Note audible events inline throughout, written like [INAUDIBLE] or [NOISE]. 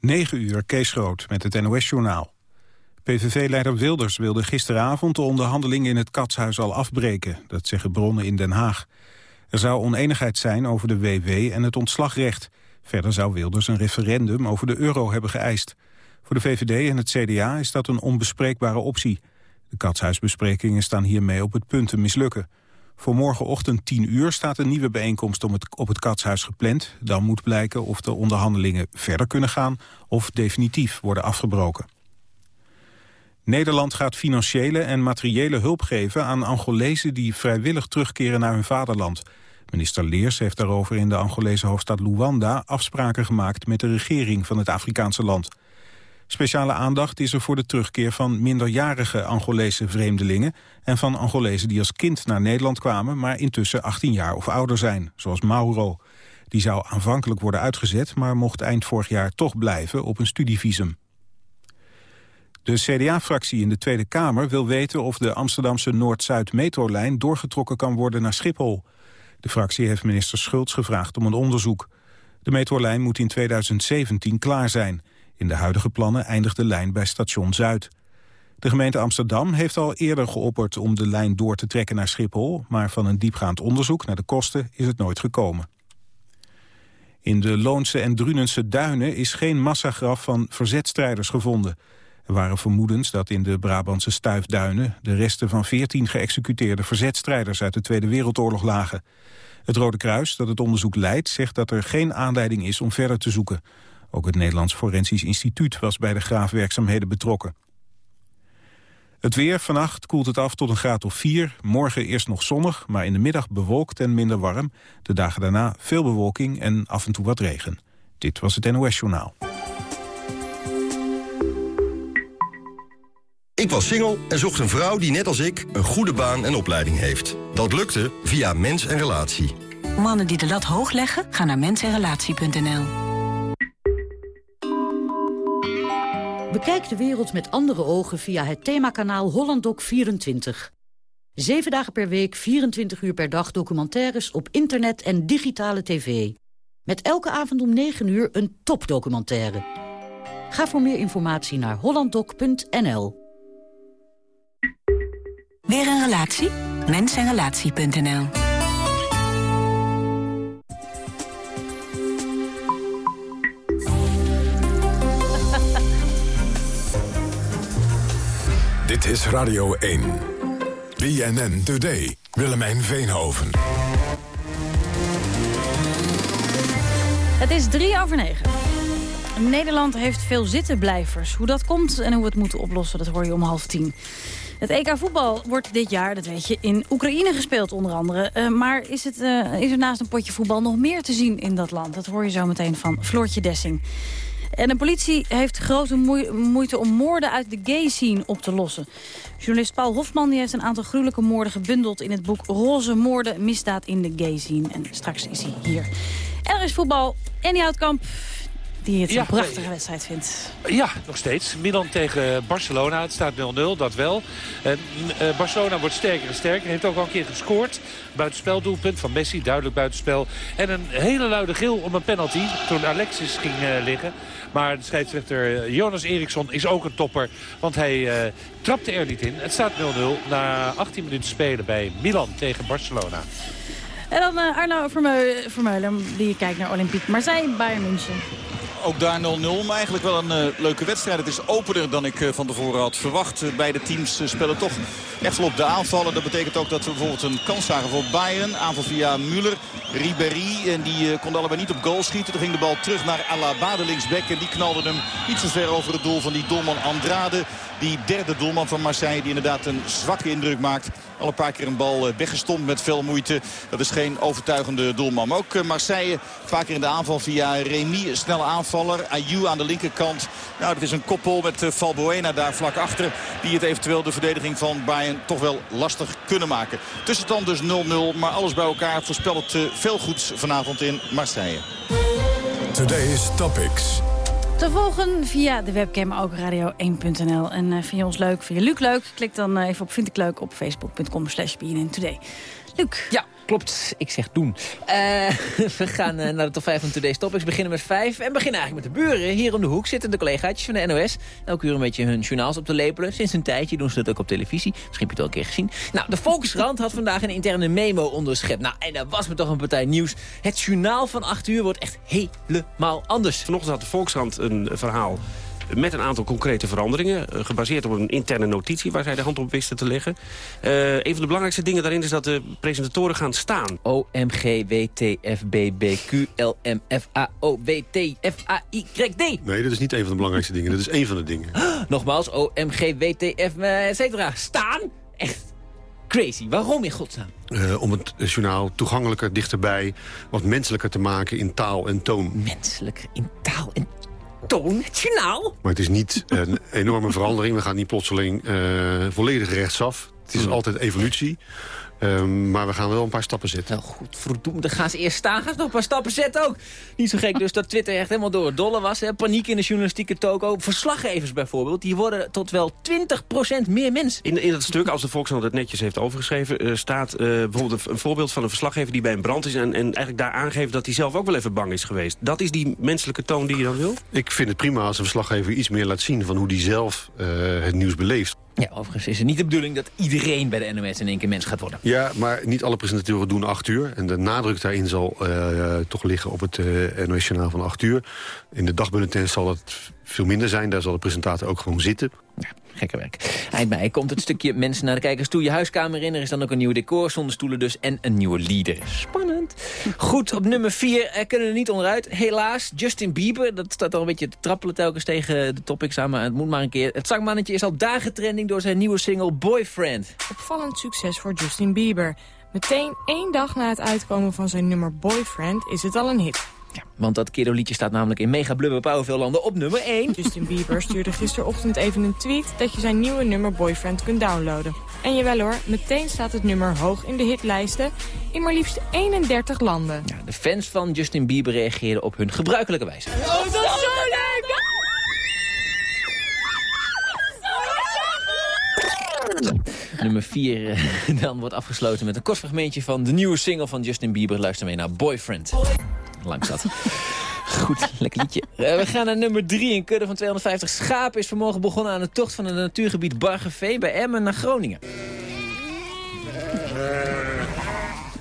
9 uur, Kees Groot, met het NOS-journaal. PVV-leider Wilders wilde gisteravond de onderhandelingen in het Katshuis al afbreken. Dat zeggen bronnen in Den Haag. Er zou oneenigheid zijn over de WW en het ontslagrecht. Verder zou Wilders een referendum over de euro hebben geëist. Voor de VVD en het CDA is dat een onbespreekbare optie. De katshuisbesprekingen staan hiermee op het punt te mislukken. Voor morgenochtend 10 uur staat een nieuwe bijeenkomst om het, op het Katshuis gepland. Dan moet blijken of de onderhandelingen verder kunnen gaan of definitief worden afgebroken. Nederland gaat financiële en materiële hulp geven aan Angolezen die vrijwillig terugkeren naar hun vaderland. Minister Leers heeft daarover in de Angolese hoofdstad Luanda afspraken gemaakt met de regering van het Afrikaanse land. Speciale aandacht is er voor de terugkeer van minderjarige Angolese vreemdelingen... en van Angolezen die als kind naar Nederland kwamen... maar intussen 18 jaar of ouder zijn, zoals Mauro. Die zou aanvankelijk worden uitgezet... maar mocht eind vorig jaar toch blijven op een studievisum. De CDA-fractie in de Tweede Kamer wil weten of de Amsterdamse Noord-Zuid-metrolijn doorgetrokken kan worden naar Schiphol. De fractie heeft minister Schultz gevraagd om een onderzoek. De metrolijn moet in 2017 klaar zijn. In de huidige plannen eindigt de lijn bij station Zuid. De gemeente Amsterdam heeft al eerder geopperd om de lijn door te trekken naar Schiphol, maar van een diepgaand onderzoek naar de kosten is het nooit gekomen. In de Loonse en Drunense duinen is geen massagraf van verzetstrijders gevonden. Er waren vermoedens dat in de Brabantse stuifduinen de resten van 14 geëxecuteerde verzetstrijders uit de Tweede Wereldoorlog lagen. Het Rode Kruis, dat het onderzoek leidt, zegt dat er geen aanleiding is om verder te zoeken. Ook het Nederlands Forensisch Instituut was bij de graafwerkzaamheden betrokken. Het weer, vannacht koelt het af tot een graad of 4. Morgen eerst nog zonnig, maar in de middag bewolkt en minder warm. De dagen daarna veel bewolking en af en toe wat regen. Dit was het NOS Journaal. Ik was single en zocht een vrouw die net als ik een goede baan en opleiding heeft. Dat lukte via Mens en Relatie. Mannen die de lat hoog leggen, gaan naar mensenrelatie.nl. Bekijk de wereld met andere ogen via het themakanaal HollandDoc24. Zeven dagen per week, 24 uur per dag documentaires op internet en digitale tv. Met elke avond om 9 uur een topdocumentaire. Ga voor meer informatie naar hollanddoc.nl. Weer een relatie? Mensenrelatie.nl is Radio 1. BNN Today. Willemijn Veenhoven. Het is drie over negen. Nederland heeft veel zittenblijvers. Hoe dat komt en hoe we het moeten oplossen, dat hoor je om half tien. Het EK voetbal wordt dit jaar, dat weet je, in Oekraïne gespeeld onder andere. Uh, maar is, het, uh, is er naast een potje voetbal nog meer te zien in dat land? Dat hoor je zo meteen van Floortje Dessing. En de politie heeft grote moeite om moorden uit de gay scene op te lossen. Journalist Paul Hofman die heeft een aantal gruwelijke moorden gebundeld... in het boek Roze Moorden, Misdaad in de Gay Scene. En straks is hij hier. En er is voetbal. Annie Houtkamp, die het een prachtige wedstrijd vindt. Ja, nog steeds. Milan tegen Barcelona. Het staat 0-0, dat wel. En, uh, Barcelona wordt sterker en sterker. Heeft ook al een keer gescoord. Buitenspeldoelpunt van Messi, duidelijk buitenspel. En een hele luide gil om een penalty toen Alexis ging uh, liggen. Maar de scheidsrechter eh, Jonas Eriksson is ook een topper. Want hij uh, trapte er niet in. Het staat 0-0 na 18 minuten spelen bij Milan tegen Barcelona. En dan Arno Vermeulen, die kijkt naar Olympique Marseille, Bayern München. Ook daar 0-0, maar eigenlijk wel een uh, leuke wedstrijd. Het is opener dan ik uh, van tevoren had verwacht. Beide teams spelen toch echt wel op de aanvallen. Dat betekent ook dat we bijvoorbeeld een kans zagen voor Bayern. Aanval via Müller, Ribéry. En die konden allebei niet op goal schieten. Toen ging de bal terug naar Alaba, de linksback. En die knalde hem iets te ver over het doel van die doelman Andrade. Die derde doelman van Marseille die inderdaad een zwakke indruk maakt. Al een paar keer een bal weggestompt met veel moeite. Dat is geen overtuigende doelman. Maar ook Marseille een paar keer in de aanval via Remy. Snelle aanvaller. Ayu aan de linkerkant. Nou, dat is een koppel met Valbuena daar vlak achter. Die het eventueel de verdediging van Bayern toch wel lastig kunnen maken. Tussenstand dus 0-0. Maar alles bij elkaar voorspelt het veel goeds vanavond in Marseille. Today's Topics. Te volgen via de webcam ook radio1.nl. En uh, vind je ons leuk, vind je Luc leuk? Klik dan even op Vind ik leuk op facebook.com slash Today. Luc. Ja, Klopt, ik zeg doen. Uh, [LAUGHS] we gaan uh, naar de top 5 van Today's Topics. Beginnen met 5 en beginnen eigenlijk met de buren. Hier om de hoek zitten de collegaatjes van de NOS. Elke uur een beetje hun journaals op te lepelen. Sinds een tijdje doen ze dat ook op televisie. Misschien heb je het al een keer gezien. Nou, de Volkskrant had vandaag een interne memo onderschept. Nou, en dat was me toch een partij nieuws. Het journaal van 8 uur wordt echt helemaal anders. Vanochtend had de Volkskrant een verhaal met een aantal concrete veranderingen. Eh, gebaseerd op een interne notitie waar zij de hand op wisten te leggen. Uh, een van de belangrijkste dingen daarin is dat de presentatoren gaan staan. O, M, G, W, T, F, B, B, Q, L, M, F, A, O, W, T, F, A, Y, D. Nee, dat is niet een van de belangrijkste dingen. Dat is één van de dingen. [GASPS] Nogmaals, O, M, G, W, T, F, et cetera. Staan? Echt crazy. Waarom in godsnaam? Uh, om het journaal toegankelijker, dichterbij, wat menselijker te maken in taal en toon. Menselijker in taal en toon, het journaal. Maar het is niet een enorme verandering. We gaan niet plotseling uh, volledig rechtsaf. Het is hmm. altijd evolutie. Um, maar we gaan wel een paar stappen zetten. Nou goed, verdoemd. Dan gaan ze eerst staan, gaan ze nog een paar stappen zetten ook. Niet zo gek dus dat Twitter echt helemaal door het dolle was. Hè. Paniek in de journalistieke toko. Verslaggevers bijvoorbeeld, die worden tot wel 20% meer mensen. In, in dat stuk, als de Volkskrant het netjes heeft overgeschreven... Uh, staat uh, bijvoorbeeld een, voorbeeld van een verslaggever die bij een brand is... En, en eigenlijk daar aangeeft dat hij zelf ook wel even bang is geweest. Dat is die menselijke toon die je dan wil? Ik vind het prima als een verslaggever iets meer laat zien... van hoe die zelf uh, het nieuws beleeft. Ja, overigens is het niet de bedoeling dat iedereen bij de NOS in één keer mens gaat worden. Ja, maar niet alle presentatoren doen acht uur. En de nadruk daarin zal uh, toch liggen op het uh, NOS-journaal van acht uur. In de dagbulletin zal het veel minder zijn. Daar zal de presentator ook gewoon zitten. Ja, gekke werk. Eind mei komt het stukje [LAUGHS] mensen naar de kijkers toe. Je huiskamer in. Er is dan ook een nieuw decor, zonder stoelen dus. En een nieuwe leader. Spannend. Goed, op nummer 4 er kunnen we er niet onderuit. Helaas, Justin Bieber. Dat staat al een beetje te trappelen telkens tegen de topics aan. Maar het moet maar een keer. Het zangmannetje is al dagen trending door zijn nieuwe single Boyfriend. Opvallend succes voor Justin Bieber. Meteen één dag na het uitkomen van zijn nummer Boyfriend is het al een hit. Ja, want dat liedje staat namelijk in mega blubber veel landen op nummer 1. Justin Bieber stuurde gisterochtend even een tweet dat je zijn nieuwe nummer Boyfriend kunt downloaden. En jawel hoor, meteen staat het nummer hoog in de hitlijsten in maar liefst 31 landen. Ja, de fans van Justin Bieber reageerden op hun gebruikelijke wijze. Oh, dat is zo leuk! Nummer 4 eh, [LAUGHS] dan wordt afgesloten met een kort fragmentje van de nieuwe single van Justin Bieber. Luister mee naar Boyfriend lang zat. [LAUGHS] Goed, lekker liedje. Uh, we gaan naar nummer 3. Een kudde van 250 schapen is vanmorgen begonnen aan de tocht van het natuurgebied Bargevee bij Emmen naar Groningen.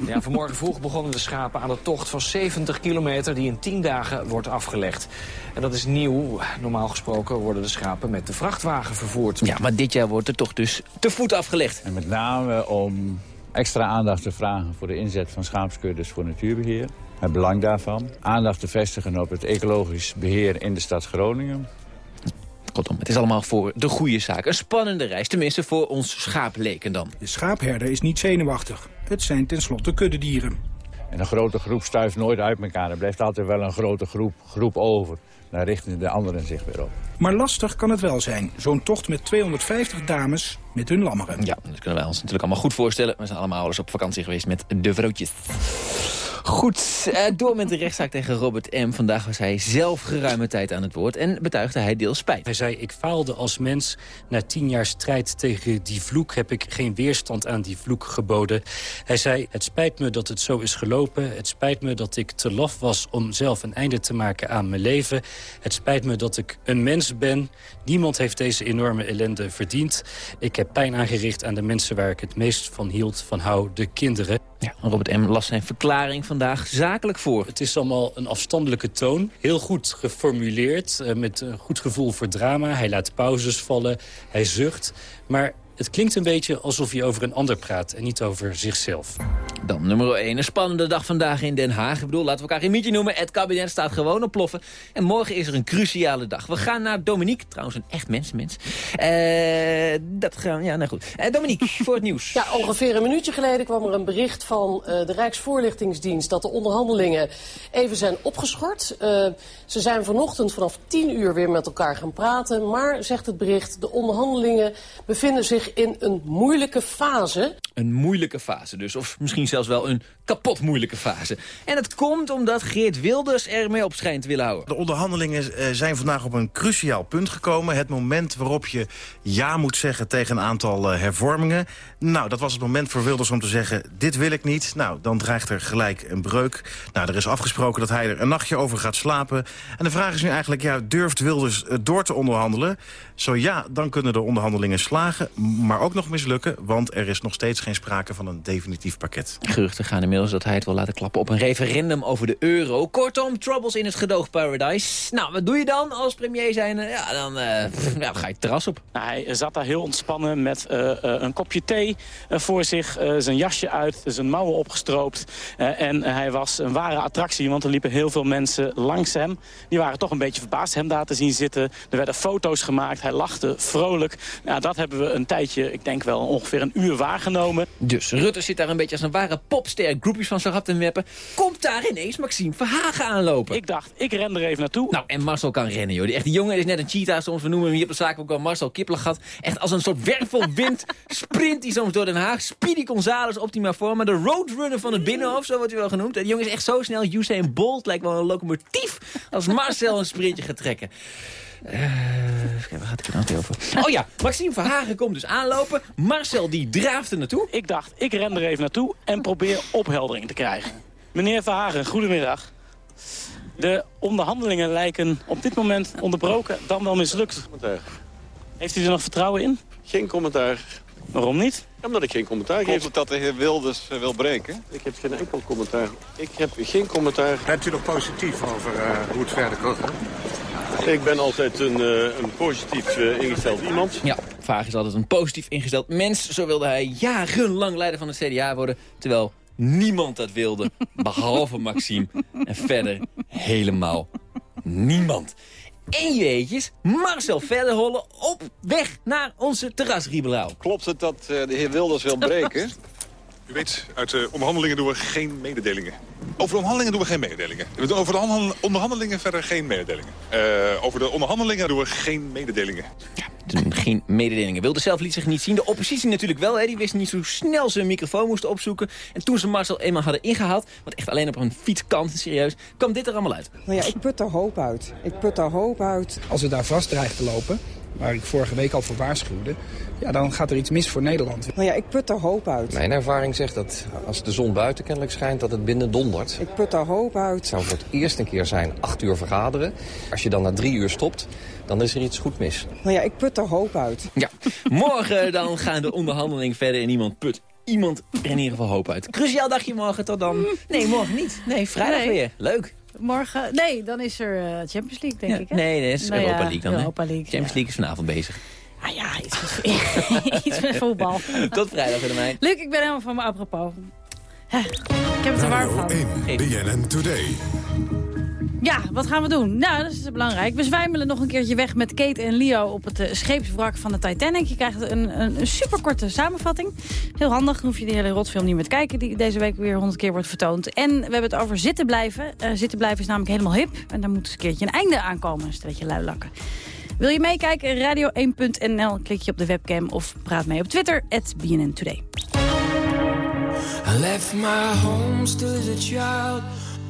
Ja, vanmorgen vroeg begonnen de schapen aan de tocht van 70 kilometer die in 10 dagen wordt afgelegd. En dat is nieuw. Normaal gesproken worden de schapen met de vrachtwagen vervoerd. Ja, maar dit jaar wordt er toch dus te voet afgelegd. En met name om extra aandacht te vragen voor de inzet van schaapskuddes voor natuurbeheer het belang daarvan. Aandacht te vestigen op het ecologisch beheer in de stad Groningen. Kortom, het is allemaal voor de goede zaak. Een spannende reis, tenminste voor ons schaapleken dan. De schaapherder is niet zenuwachtig. Het zijn tenslotte kuddedieren. En een grote groep stuift nooit uit elkaar. Er blijft altijd wel een grote groep, groep over. Daar richten de anderen zich weer op. Maar lastig kan het wel zijn. Zo'n tocht met 250 dames met hun lammeren. Ja, dat kunnen wij ons natuurlijk allemaal goed voorstellen. We zijn allemaal eens op vakantie geweest met de vrouwtjes. Goed, uh, door met de rechtszaak tegen Robert M. Vandaag was hij zelf geruime tijd aan het woord en betuigde hij deels spijt. Hij zei, ik faalde als mens. Na tien jaar strijd tegen die vloek heb ik geen weerstand aan die vloek geboden. Hij zei, het spijt me dat het zo is gelopen. Het spijt me dat ik te laf was om zelf een einde te maken aan mijn leven. Het spijt me dat ik een mens ben. Niemand heeft deze enorme ellende verdiend. Ik heb pijn aangericht aan de mensen waar ik het meest van hield, van hou, de kinderen. Ja, Robert M. las zijn verklaring vandaag zakelijk voor. Het is allemaal een afstandelijke toon. Heel goed geformuleerd, eh, met een goed gevoel voor drama. Hij laat pauzes vallen, hij zucht. Maar het klinkt een beetje alsof hij over een ander praat en niet over zichzelf. Dan nummer 1. Een spannende dag vandaag in Den Haag. Ik bedoel, laten we elkaar geen mietje noemen. Het kabinet staat gewoon op ploffen. En morgen is er een cruciale dag. We gaan naar Dominique. Trouwens, een echt mensenmens. Uh, dat gaan ja, nou goed. Uh, Dominique, [LAUGHS] voor het nieuws. Ja, ongeveer een minuutje geleden kwam er een bericht van uh, de Rijksvoorlichtingsdienst... dat de onderhandelingen even zijn opgeschort. ze zijn vanochtend vanaf 10 uur weer met elkaar gaan praten. Maar, zegt het bericht, de onderhandelingen bevinden zich in een moeilijke fase. Een moeilijke fase dus, of misschien zelfs wel een kapot moeilijke fase. En dat komt omdat Geert Wilders ermee op schijnt te willen houden. De onderhandelingen eh, zijn vandaag op een cruciaal punt gekomen. Het moment waarop je ja moet zeggen tegen een aantal eh, hervormingen. Nou, dat was het moment voor Wilders om te zeggen... dit wil ik niet. Nou, dan dreigt er gelijk een breuk. Nou, er is afgesproken dat hij er een nachtje over gaat slapen. En de vraag is nu eigenlijk, ja, durft Wilders eh, door te onderhandelen? Zo ja, dan kunnen de onderhandelingen slagen, maar ook nog mislukken... want er is nog steeds geen sprake van een definitief pakket. Geruchten gaan inmiddels dat hij het wil laten klappen op een referendum over de euro. Kortom, troubles in het gedoog paradise. Nou, wat doe je dan als premier zijn? Ja, dan uh, ja, ga je het terras op. Nou, hij zat daar heel ontspannen met uh, uh, een kopje thee voor zich, zijn jasje uit, zijn mouwen opgestroopt. en hij was een ware attractie, want er liepen heel veel mensen langs hem. Die waren toch een beetje verbaasd hem daar te zien zitten. Er werden foto's gemaakt, hij lachte vrolijk. Nou, dat hebben we een tijdje, ik denk wel ongeveer een uur waargenomen. Dus Rutte zit daar een beetje als een ware popster groepjes van zijn gat te meppen. Komt daar ineens Maxime Verhagen aanlopen. Ik dacht, ik ren er even naartoe. Nou, en Marcel kan rennen, joh. Die, echt, die jongen is net een cheetah, soms we noemen hem hier op de zaak ook al Marcel Kipplagat. Echt als een soort wervelwind [LAUGHS] sprint hij soms door Den Haag. Speedy Gonzales, optima forma. De roadrunner van het Binnenhof, zo wordt hij wel genoemd. De jongen is echt zo snel. Usain Bolt lijkt wel een locomotief als Marcel een sprintje gaat trekken. Uh, waar gaat ik er nou over? Oh ja, Maxime Verhagen komt dus aanlopen. Marcel die draaft er naartoe. Ik dacht, ik ren er even naartoe en probeer opheldering te krijgen. Meneer Verhagen, goedemiddag. De onderhandelingen lijken op dit moment onderbroken, dan wel mislukt. Heeft u er nog vertrouwen in? Geen commentaar. Waarom niet? Omdat ik geen commentaar geef. het dat de heer Wilders uh, wil breken? Ik heb geen enkel commentaar. Ik heb geen commentaar. Bent u nog positief over uh, hoe het verder kan? Ik ben altijd een, uh, een positief uh, ingesteld iemand. Ja, Vaag is altijd een positief ingesteld mens. Zo wilde hij jarenlang leider van het CDA worden. Terwijl niemand dat wilde, [LAUGHS] behalve Maxime. En verder helemaal niemand. En jeetjes, Marcel Verderholle op weg naar onze terrasribelaal. Klopt het dat uh, de heer Wilders wil breken? [LAUGHS] U weet, uit de onderhandelingen doen we geen mededelingen. Over de onderhandelingen doen we geen mededelingen. We doen over de onderhandelingen verder geen mededelingen. Uh, over de onderhandelingen doen we geen mededelingen. Ja, doen geen mededelingen. Wilde zelf liet zich niet zien. De oppositie natuurlijk wel. Hè. Die wist niet zo snel zijn microfoon moest opzoeken. En toen ze Marcel eenmaal hadden ingehaald... want echt alleen op een fietskant, serieus... kwam dit er allemaal uit. Nou ja, ik put er hoop uit. Ik put er hoop uit. Als het daar vast dreigt te lopen waar ik vorige week al voor waarschuwde... ja, dan gaat er iets mis voor Nederland. Nou ja, ik put er hoop uit. Mijn ervaring zegt dat als de zon buiten kennelijk schijnt... dat het binnen dondert. Ik put er hoop uit. Het zou voor het eerst een keer zijn acht uur vergaderen. Als je dan na drie uur stopt, dan is er iets goed mis. Nou ja, ik put er hoop uit. Ja, morgen dan gaan de onderhandelingen verder en iemand put iemand er in ieder geval hoop uit. Cruciaal dagje morgen tot dan. Nee, morgen niet. Nee, vrijdag Nee. weer. Leuk. Morgen, nee, dan is er eh, Champions League, denk Ja, ik. Hè? nee, nee, het is Nou Europa League dan. hè? Europa League, Champions League is vanavond bezig. Ah ja, iets met, [LAUGHS] iets met voetbal. [LAUGHS] Tot vrijdag, Willemijn. Luc, ik ben helemaal van me apropos. Hè, Ik heb het er warm van. BNN Today. Ja, wat gaan we doen? Nou, dat is belangrijk. We zwijmelen nog een keertje weg met Kate en Leo op het eh, scheepswrak van de Titanic. Je krijgt een, een, een superkorte samenvatting. Heel handig, dan hoef je de hele rotfilm niet meer te kijken... die deze week weer honderd keer wordt vertoond. En we hebben het over zitten blijven. Eh, zitten blijven is namelijk helemaal hip. En daar moet eens een keertje een einde aan komen, stelletje luilakken. Wil je meekijken? Radio1.nl. Klik je op de webcam of praat mee op Twitter. BNN Today. I left my home still a child.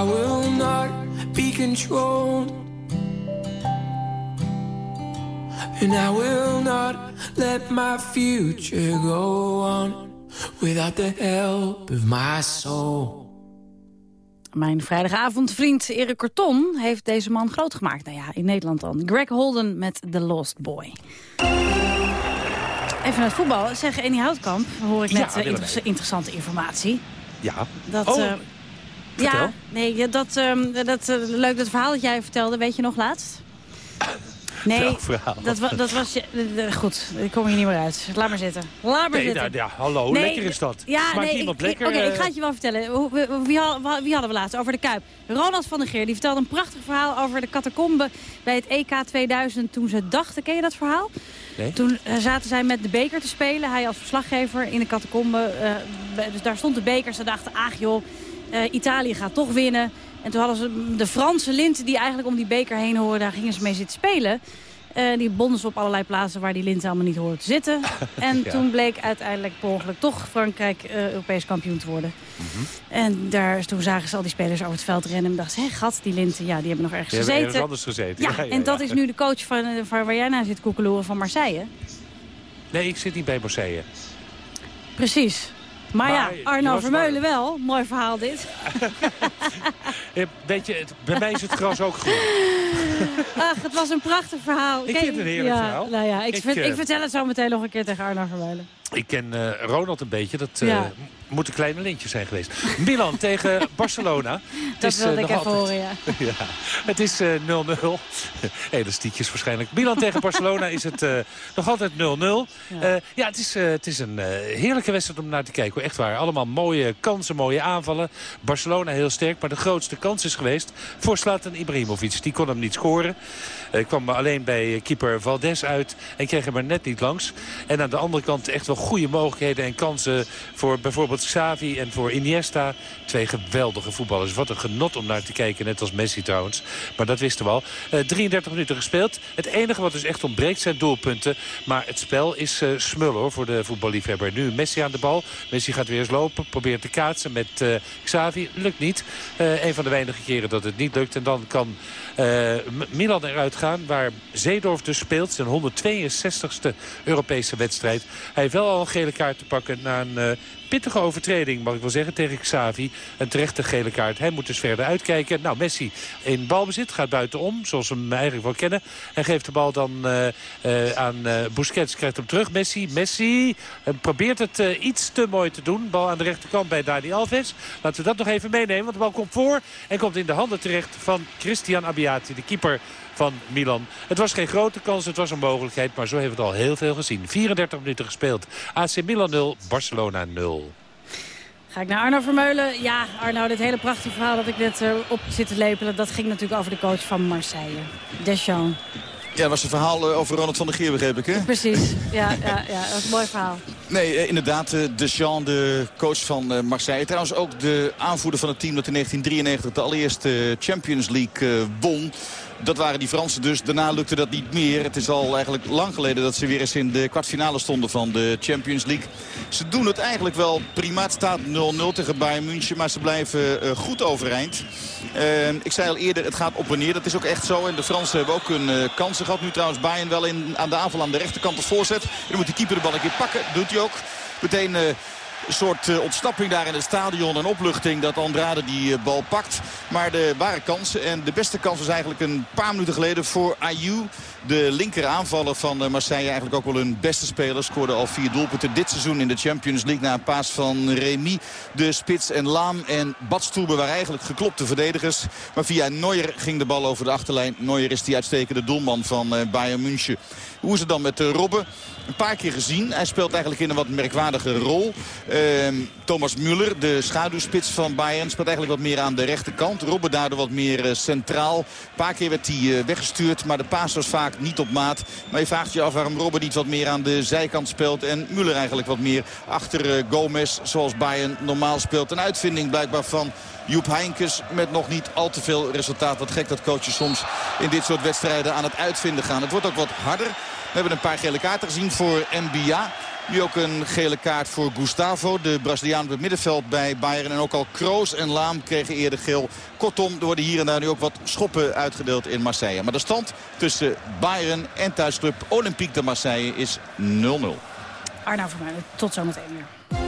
I will not be controlled. And I will not let my future go on without the help of my soul. Mijn vrijdagavondvriend Erik Corton heeft deze man groot gemaakt. Nou ja, in Nederland dan. Greg Holden met The Lost Boy. Even naar het voetbal. Zeg, Eni Houtkamp, hoor ik Ja, net eh, Willemijn. inter- interessante informatie. Ja. Dat, oh, eh, vertel. ja, nee, dat, ehm, dat eh, leuk dat verhaal dat jij vertelde, weet je nog laatst? Nee, dat, wa- dat was je... eh, eh, Goed, ik kom hier niet meer uit. Laat maar zitten. Laat maar Nee, zitten. nou, ja, hallo, Nee, lekker is dat. Ja, nee, iemand ik- lekker? Oké, ik ga het je wel vertellen. Wie, wie, wie hadden we laatst over de Kuip? Ronald van der Geer die vertelde een prachtig verhaal over de catacombe bij het EK 2000 toen ze dachten. Ken je dat verhaal? Nee. Toen zaten zij met de beker te spelen. Hij als verslaggever in de catacombe. dus daar stond de beker. Ze dachten, ach joh, Italië gaat toch winnen. En toen hadden ze de Franse linten die eigenlijk om die beker heen horen. Daar gingen ze mee zitten spelen. Eh, die bonden ze op allerlei plaatsen waar die linten allemaal niet horen te zitten. [LAUGHS] En Ja. toen bleek uiteindelijk per ongeluk toch Frankrijk eh, Europees kampioen te worden. Mhm. En daar, toen zagen ze al die spelers over het veld rennen. En dachten, hé gat, die linten, ja, die hebben nog ergens Die hebben gezeten. ergens anders gezeten. Ja, Ja, ja, en dat is nu de coach van, eh, van waar jij naar zit koekeloeren van Marseille. Nee, ik zit niet bij Marseille. Precies. Maar, Maar ja, Arno Vermeulen wel. Mooi verhaal dit. [LAUGHS] Weet je, het- bij mij is het gras ook groen. [LAUGHS] Ach, het was een prachtig verhaal. Ik vind het een heerlijk ja, verhaal. Nou ja, ik, Ik, vind- eh, ik vertel het zo meteen nog een keer tegen Arno Vermeulen. Ik ken eh, Ronald een beetje. Dat eh, Ja. moeten kleine lintjes zijn geweest. Milan [LAUGHS] tegen Barcelona. Dat is, wilde eh, ik even altijd- horen, ja. [LAUGHS] ja, het is eh, 0-0. [LAUGHS] Elastiekjes waarschijnlijk. Milan tegen Barcelona is het nog altijd 0-0. Ja, ja het, is, het is een heerlijke wedstrijd om naar te kijken. hoor. Echt waar. Allemaal mooie kansen, mooie aanvallen. Barcelona heel sterk. Maar de grootste kans is geweest voor Zlatan Ibrahimovic. Die kon hem niet scoren. Hij kwam alleen bij eh, keeper Valdes uit. En kreeg hem er net niet langs. En aan de andere kant echt wel goede mogelijkheden en kansen voor bijvoorbeeld Xavi en voor Iniesta. Twee geweldige voetballers. Wat een genot om naar te kijken. Net als Messi trouwens. Maar dat wisten we al. Eh, 33 minuten gespeeld. Het enige wat dus echt ontbreekt zijn doelpunten. Maar het spel is eh smul hoor voor de voetballiefhebber. Nu Messi aan de bal. Messi gaat weer eens lopen. Probeert te kaatsen met eh, Xavi. Lukt niet. Eh, een van de weinige keren dat het niet lukt. En dan kan eh, Milan eruit gaan. Waar Zeedorf dus speelt. Zijn 162ste Europese wedstrijd. Hij heeft wel al een gele kaart te pakken na een eh, pittige overtreding, mag ik wel zeggen, tegen Xavi. Een terechte gele kaart. Hij moet dus verder uitkijken. Nou, Messi in balbezit, gaat buitenom, zoals we hem eigenlijk wel kennen. En geeft de bal dan eh, eh, aan eh, Busquets, krijgt hem terug. Messi, Messi probeert het iets te mooi te doen. Bal aan de rechterkant bij Dani Alves. Laten we dat nog even meenemen, want de bal komt voor. En komt in de handen terecht van Christian Abbiati, de keeper van Milan. Het was geen grote kans, het was een mogelijkheid. Maar zo hebben we het al heel veel gezien. 34 minuten gespeeld. AC Milan 0, Barcelona 0. Ga ik naar Arno Vermeulen. Ja, Arno, dit hele prachtige verhaal dat ik net uh, op zit te lepelen... dat ging natuurlijk over de coach van Marseille, Deschamps. Ja, dat was een verhaal eh, over Ronald van der Geer, begreep ik, hè? Precies, ja, ja, ja dat was een mooi verhaal. Nee, eh, inderdaad, Deschamps, de coach van Marseille. Trouwens ook de aanvoerder van het team dat in 1993 de allereerste Champions League won. Dat waren die Fransen dus. Daarna lukte dat niet meer. Het is al eigenlijk lang geleden dat ze weer eens in de kwartfinale stonden van de Champions League. Ze doen het eigenlijk wel prima. Het staat 0-0 tegen Bayern München, maar ze blijven uh, goed overeind. Uh, ik zei al eerder, het gaat op en neer. Dat is ook echt zo. En de Fransen hebben ook hun uh, kansen gehad. Nu trouwens Bayern wel in, aan de aanval aan de rechterkant als voorzet. dan moet de keeper de bal een keer pakken. Doet hij ook. Meteen een soort uh, ontsnapping daar in het stadion. Een opluchting dat Andrade die uh, bal pakt. Maar de ware kansen. En de beste kans was eigenlijk een paar minuten geleden voor Ayew. De linker aanvaller van uh, Marseille. Eigenlijk ook wel hun beste speler. Scoorde al vier doelpunten dit seizoen in de Champions League. Na een paas van Remy. De Spits en Laam en Badstoebe waren eigenlijk geklopte verdedigers. Maar via Neuer ging de bal over de achterlijn. Neuer is die uitstekende doelman van Bayern München. Hoe is het dan met Robben? Een paar keer gezien. Hij speelt eigenlijk in een wat merkwaardige rol. Uh, Thomas Müller, de schaduwspits van Bayern, speelt eigenlijk wat meer aan de rechterkant. Robben daardoor wat meer centraal. Een paar keer werd hij weggestuurd, maar de paas was vaak niet op maat. Maar je vraagt je af waarom Robben niet wat meer aan de zijkant speelt. En Müller eigenlijk wat meer achter uh, Gomez, zoals Bayern normaal speelt. Een uitvinding blijkbaar van Joep Heinkes met nog niet al te veel resultaat. Wat gek dat coaches soms in dit soort wedstrijden aan het uitvinden gaan. Het wordt ook wat harder. We hebben een paar gele kaarten gezien voor NBA. Nu ook een gele kaart voor Gustavo, de Braziliaan op het middenveld bij Bayern. En ook al Kroos en Laam kregen eerder geel. Kortom, er worden hier en daar nu ook wat schoppen uitgedeeld in Marseille. Maar de stand tussen Bayern en thuisclub Olympique de Marseille is 0-0. Arno voor mij, tot zometeen weer.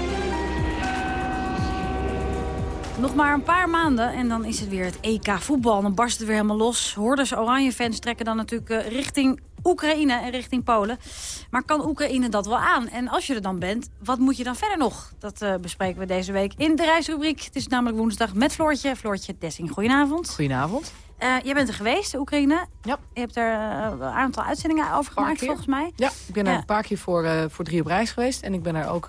Nog maar een paar maanden en dan is het weer het EK voetbal. Dan barst het weer helemaal los. Hoorders Oranje fans trekken dan natuurlijk uh, richting Oekraïne en richting Polen. Maar kan Oekraïne dat wel aan? En als je er dan bent, wat moet je dan verder nog? Dat uh, bespreken we deze week in de reisrubriek. Het is namelijk woensdag met Floortje. Floortje Dessing, goedenavond. Goedenavond. Uh, jij bent er geweest, Oekraïne. Ja. Je hebt er een aantal uitzendingen over gemaakt, volgens mij. Ja, ik ben er een paar keer voor, uh, voor drie op reis geweest. En ik ben er ook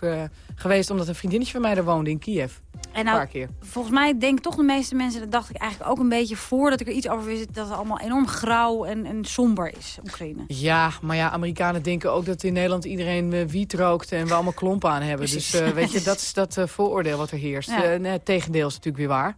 geweest omdat een vriendinnetje van mij er woonde in Kiev. En nou, een paar keer. volgens mij denken toch de meeste mensen, dat dacht ik eigenlijk ook een beetje voordat ik er iets over wist, dat het allemaal enorm grauw en, en somber is, Oekraïne. Ja, maar ja, Amerikanen denken ook dat in Nederland iedereen wiet rookt en we allemaal klompen aan hebben. Precies. Dus weet je, dat is dat vooroordeel wat er heerst. Ja. nee, het tegendeel is natuurlijk weer waar.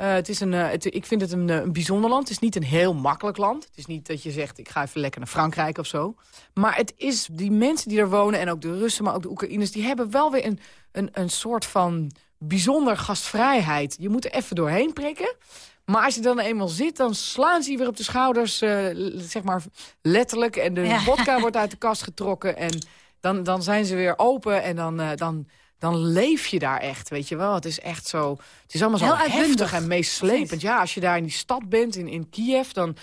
Uh, het is een, uh, het, ik vind het een, een, bijzonder land. Het is niet een heel makkelijk land. Het is niet dat je zegt, ik ga even lekker naar Frankrijk of zo. Maar het is, die mensen die er wonen, en ook de Russen, maar ook de Oekraïners... die hebben wel weer een, een, een soort van bijzonder gastvrijheid. Je moet er even doorheen prikken. Maar als je dan eenmaal zit, dan slaan ze je weer op de schouders, uh, zeg maar letterlijk. En de Ja. vodka [LAUGHS] wordt uit de kast getrokken. En dan, dan zijn ze weer open en dan... dan dan leef je daar echt, weet je wel. Het is echt zo, het is allemaal zo Heel heftig uitbundig. en meeslepend. Ja, als je daar in die stad bent, in, in Kiev, dan...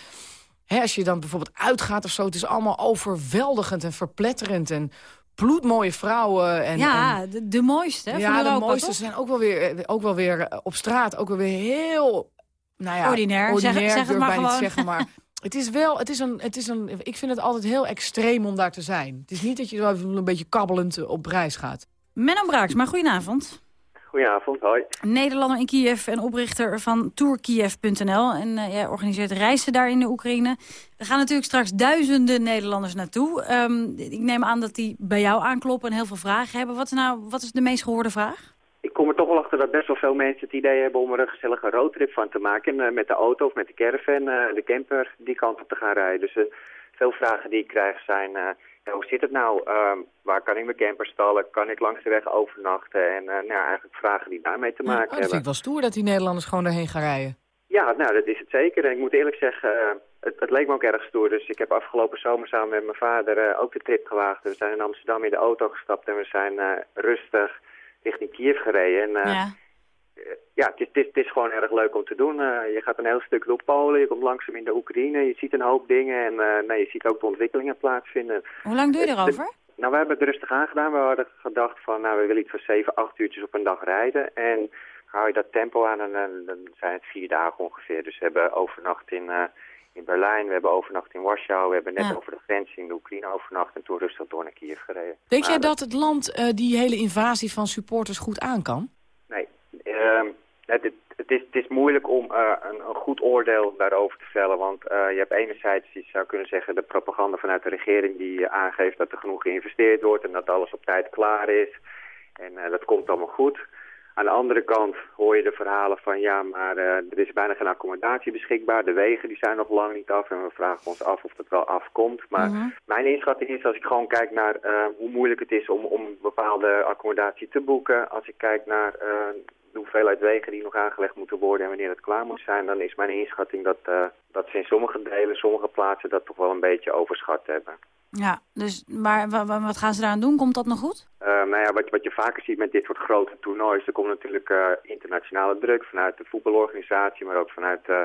Hè, als je dan bijvoorbeeld uitgaat of zo, het is allemaal overweldigend en verpletterend en bloedmooie vrouwen. En, ja, en, de, de mooiste hè, ja, van de mooiste toch? zijn ook wel weer, eh, ook wel weer eh, op straat, ook wel weer heel, nou ja, Ordinair, zeg- ordinair zeg het durf maar niet gewoon. zeggen, maar [LAUGHS] het is wel, het is een, het is een, ik vind het altijd heel extreem om daar te zijn. Het is niet dat je even een beetje kabbelend op reis gaat. Menno Braaks, maar goedenavond. Goedenavond, hoi. Nederlander in Kiev en oprichter van tourkiev.nl. En eh, jij organiseert reizen daar in de Oekraïne. Er gaan natuurlijk straks duizenden Nederlanders naartoe. Ehm, ik neem aan dat die bij jou aankloppen en heel veel vragen hebben. Wat is, nou, wat is de meest gehoorde vraag? Ik kom er toch wel achter dat best wel veel mensen het idee hebben om er een gezellige roadtrip van te maken. En, eh, met de auto of met de caravan, eh, de camper, die kant op te gaan rijden. Dus veel vragen die ik krijg zijn, hoe zit het nou? Ehm, waar kan ik mijn camper stallen? Kan ik langs de weg overnachten? En eh, nou, eigenlijk vragen die daarmee te Oh, maken dat vind ik hebben. wel stoer dat die Nederlanders gewoon daarheen gaan rijden. Ja, nou, dat is het zeker. En ik moet eerlijk zeggen, eh, het, het leek me ook erg stoer. Dus ik heb afgelopen zomer samen met mijn vader eh, ook de trip gewaagd. We zijn in Amsterdam in de auto gestapt en we zijn eh, rustig richting Kiev gereden. En, ja. Ja, het is, het, is, het is gewoon erg leuk om te doen. Eh, je gaat een heel stuk door Polen, je komt langzaam in de Oekraïne, je ziet een hoop dingen en eh, nee, je ziet ook de ontwikkelingen plaatsvinden. Hoe lang doe je Het- erover? Nou, we hebben het rustig aangedaan. We hadden gedacht van, nou, we willen iets van 7, 8 uurtjes op een dag rijden. En hou je dat tempo aan, en, dan, zijn het vier dagen ongeveer. Dus we hebben overnacht in, eh, in Berlijn, we hebben overnacht in Warschau. We hebben net Ja. over de grens in de Oekraïne overnacht en toen rustig door naar Kiev gereden. Denk Maar jij dat het land eh, die hele invasie van supporters goed aan kan? Ehm, het, is, het is moeilijk om eh, een, een goed oordeel daarover te vellen. Want eh, je hebt enerzijds, je zou kunnen zeggen, de propaganda vanuit de regering die eh, aangeeft dat er genoeg geïnvesteerd wordt en dat alles op tijd klaar is. En dat komt allemaal goed. Aan de andere kant hoor je de verhalen van ja, maar er is bijna geen accommodatie beschikbaar. De wegen die zijn nog lang niet af en we vragen ons af of dat wel afkomt. Maar mijn inschatting is als ik gewoon kijk naar hoe moeilijk het is om, om bepaalde accommodatie te boeken. Als ik kijk naar de hoeveelheid wegen die nog aangelegd moeten worden en wanneer het klaar moet zijn. Dan is mijn inschatting dat, eh, dat ze in sommige delen, sommige plaatsen dat toch wel een beetje overschat hebben. Ja, dus, maar wa- wa- wat gaan ze daaraan doen? Komt dat nog goed? Uh, nou ja, wat, wat je vaker ziet met dit soort grote toernoois, er komt natuurlijk uh, internationale druk vanuit de voetbalorganisatie, maar ook vanuit uh,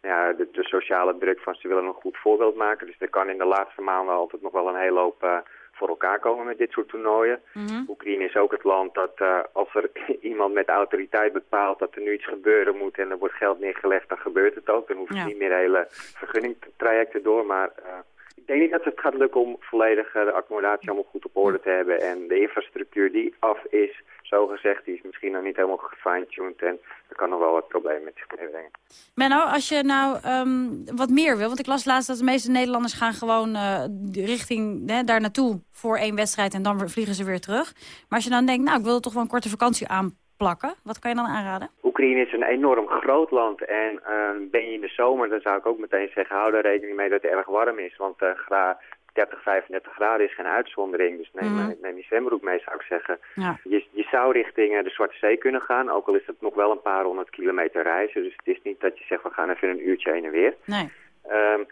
ja, de, de, sociale druk van ze willen een goed voorbeeld maken. Dus er kan in de laatste maanden altijd nog wel een hele hoop voor elkaar komen met dit soort toernooien. Mhm. Mm -hmm. Oekraïne is ook het land dat uh, als er [LAUGHS] iemand met autoriteit bepaalt dat er nu iets gebeuren moet en er wordt geld neergelegd, dan gebeurt het ook. Dan hoeven ja. niet meer hele vergunningtrajecten door, maar... Uh, ik denk niet dat het gaat lukken om volledig de accommodatie allemaal goed op orde te hebben. En de infrastructuur die af is, zo gezegd, die is misschien nog niet helemaal gefine-tuned. En er kan nog wel wat problemen met zich meebrengen. Menno, als je nou um, wat meer wil, want ik las laatst dat de meeste Nederlanders gaan gewoon uh, richting hè, daar naartoe voor één wedstrijd en dan vliegen ze weer terug. Maar als je dan denkt, nou ik wil toch wel een korte vakantie aanplakken, wat kan je dan aanraden? Oekraïne is een enorm groot land en uh, ben je in de zomer, dan zou ik ook meteen zeggen, hou er rekening mee dat het erg warm is. Want uh, gra 30, 35 graden is geen uitzondering, dus neem, mm. neem je zwembroek mee zou ik zeggen. Ja. Je, je zou richting uh, de Zwarte Zee kunnen gaan, ook al is het nog wel een paar honderd kilometer reizen. Dus het is niet dat je zegt, we gaan even een uurtje heen en weer. Nee. Um,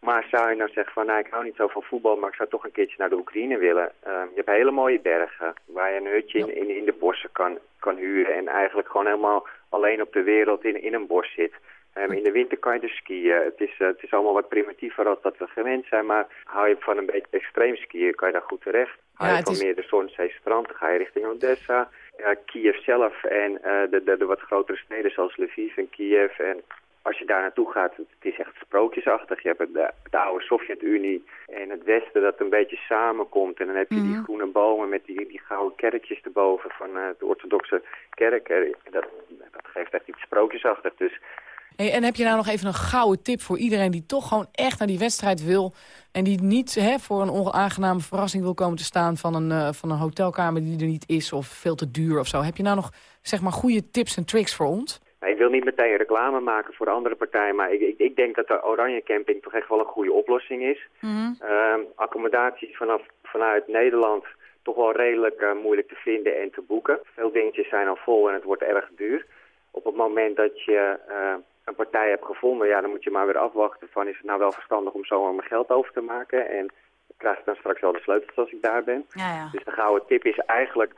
maar zou je nou zeggen van, nou ik hou niet zo van voetbal, maar ik zou toch een keertje naar de Oekraïne willen. Um, je hebt hele mooie bergen waar je een hutje in, in, in de bossen kan, kan huren en eigenlijk gewoon helemaal alleen op de wereld in, in een bos zit. Um, in de winter kan je dus skiën. Het is, uh, het is allemaal wat primitiever dan dat we gewend zijn, maar hou je van een beetje extreem skiën, kan je daar goed terecht. Hou ja, je van is... meer de Zonnezee strand, dan ga je richting Odessa. Ja, Kiev zelf en uh, de, de, de wat grotere steden zoals Lviv en Kiev en als je daar naartoe gaat, het is echt sprookjesachtig. Je hebt de, de oude Sovjet-Unie en het Westen dat een beetje samenkomt. En dan heb je Mhm. die groene bomen met die, die gouden kerkjes erboven van uh, de orthodoxe kerk. Dat, dat geeft echt iets sprookjesachtig. Dus Hey, en heb je nou nog even een gouden tip voor iedereen die toch gewoon echt naar die wedstrijd wil... en die niet hè, voor een onaangename verrassing wil komen te staan van een, uh, van een hotelkamer die er niet is... of veel te duur of zo. Heb je nou nog zeg maar, goede tips en tricks voor ons? Nou, ik wil niet meteen reclame maken voor de andere partijen... maar ik, ik, ik denk dat de Oranje Camping toch echt wel een goede oplossing is. Mhm. Mm -hmm. accommodaties vanaf, vanuit Nederland toch wel redelijk uh, moeilijk te vinden en te boeken. Veel dingetjes zijn al vol en het wordt erg duur. Op het moment dat je... Uh, een partij hebt gevonden, ja, dan moet je maar weer afwachten van is het nou wel verstandig om zomaar mijn geld over te maken. En ik krijg dan straks wel de sleutels als ik daar ben. Ja, ja. Dus de gouden tip is eigenlijk,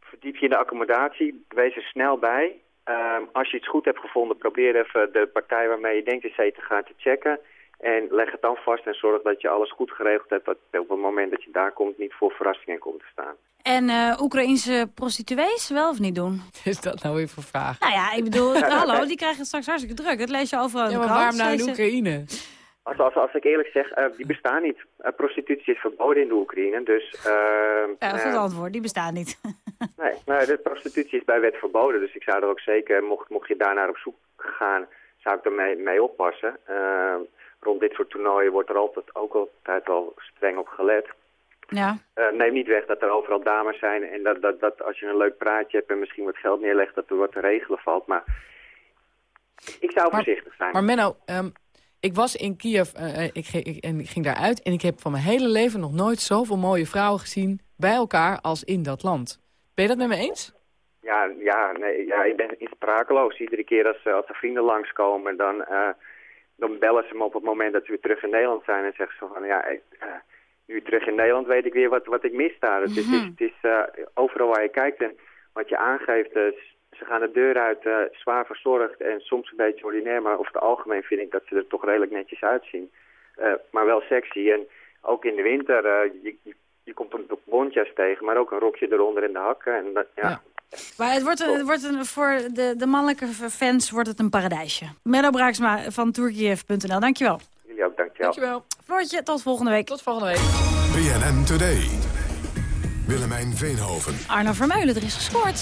verdiep je in de accommodatie, wees er snel bij. Um, als je iets goed hebt gevonden, probeer even de partij waarmee je denkt in zee te gaan te checken. En leg het dan vast en zorg dat je alles goed geregeld hebt. Dat op het moment dat je daar komt niet voor verrassingen komt te staan. En uh, Oekraïnse prostituees wel of niet doen? [LAUGHS] Is dat nou weer voor vraag? Nou ja, ik bedoel, [LAUGHS] hallo, die krijgen het straks hartstikke druk. Dat lees je overal in ja, de maar krant. waarom nou in Oekraïne? Als, als, als ik eerlijk zeg, uh, die bestaan niet. Uh, prostitutie is verboden in de Oekraïne, dus... ja, goed antwoord, die bestaan niet. [LAUGHS] nee, nee, de prostitutie is bij wet verboden, dus ik zou er ook zeker, mocht, mocht je daar naar op zoek gaan, zou ik er mee, mee oppassen. rond dit soort toernooien wordt er altijd ook altijd al streng op gelet. Ja. Uh, neem niet weg dat er overal dames zijn en dat, dat, dat als je een leuk praatje hebt en misschien wat geld neerlegt, dat er wat te regelen valt. Maar ik zou maar, voorzichtig zijn. Maar Menno, um, ik was in Kiev uh, ik, ik, en ik ging daaruit en ik heb van mijn hele leven nog nooit zoveel mooie vrouwen gezien bij elkaar als in dat land. Ben je dat met me eens? Ja, ja, nee, ja ik ben sprakeloos. Iedere keer als, als er vrienden langskomen, dan, uh, dan bellen ze me op het moment dat ze weer terug in Nederland zijn en zeggen ze van ja... Ik, nu terug in Nederland weet ik weer wat, wat ik mis daar. Het is, mm -hmm. het is uh, overal waar je kijkt en wat je aangeeft, uh, ze gaan de deur uit uh, zwaar verzorgd en soms een beetje ordinair, maar over het algemeen vind ik dat ze er toch redelijk netjes uitzien. maar wel sexy en ook in de winter, je, je, je, komt een bontjas tegen, maar ook een rokje eronder in de hakken. En dat, ja. ja. Maar het wordt, het wordt een, voor de, de mannelijke fans wordt het een paradijsje. Menno Braaksma van tourkiev.nl, dankjewel. Jullie ook, dankjewel. Dankjewel. Floortje, tot volgende week. Tot volgende week. BNN Today. Willemijn Veenhoven. Arno Vermeulen, er is gescoord.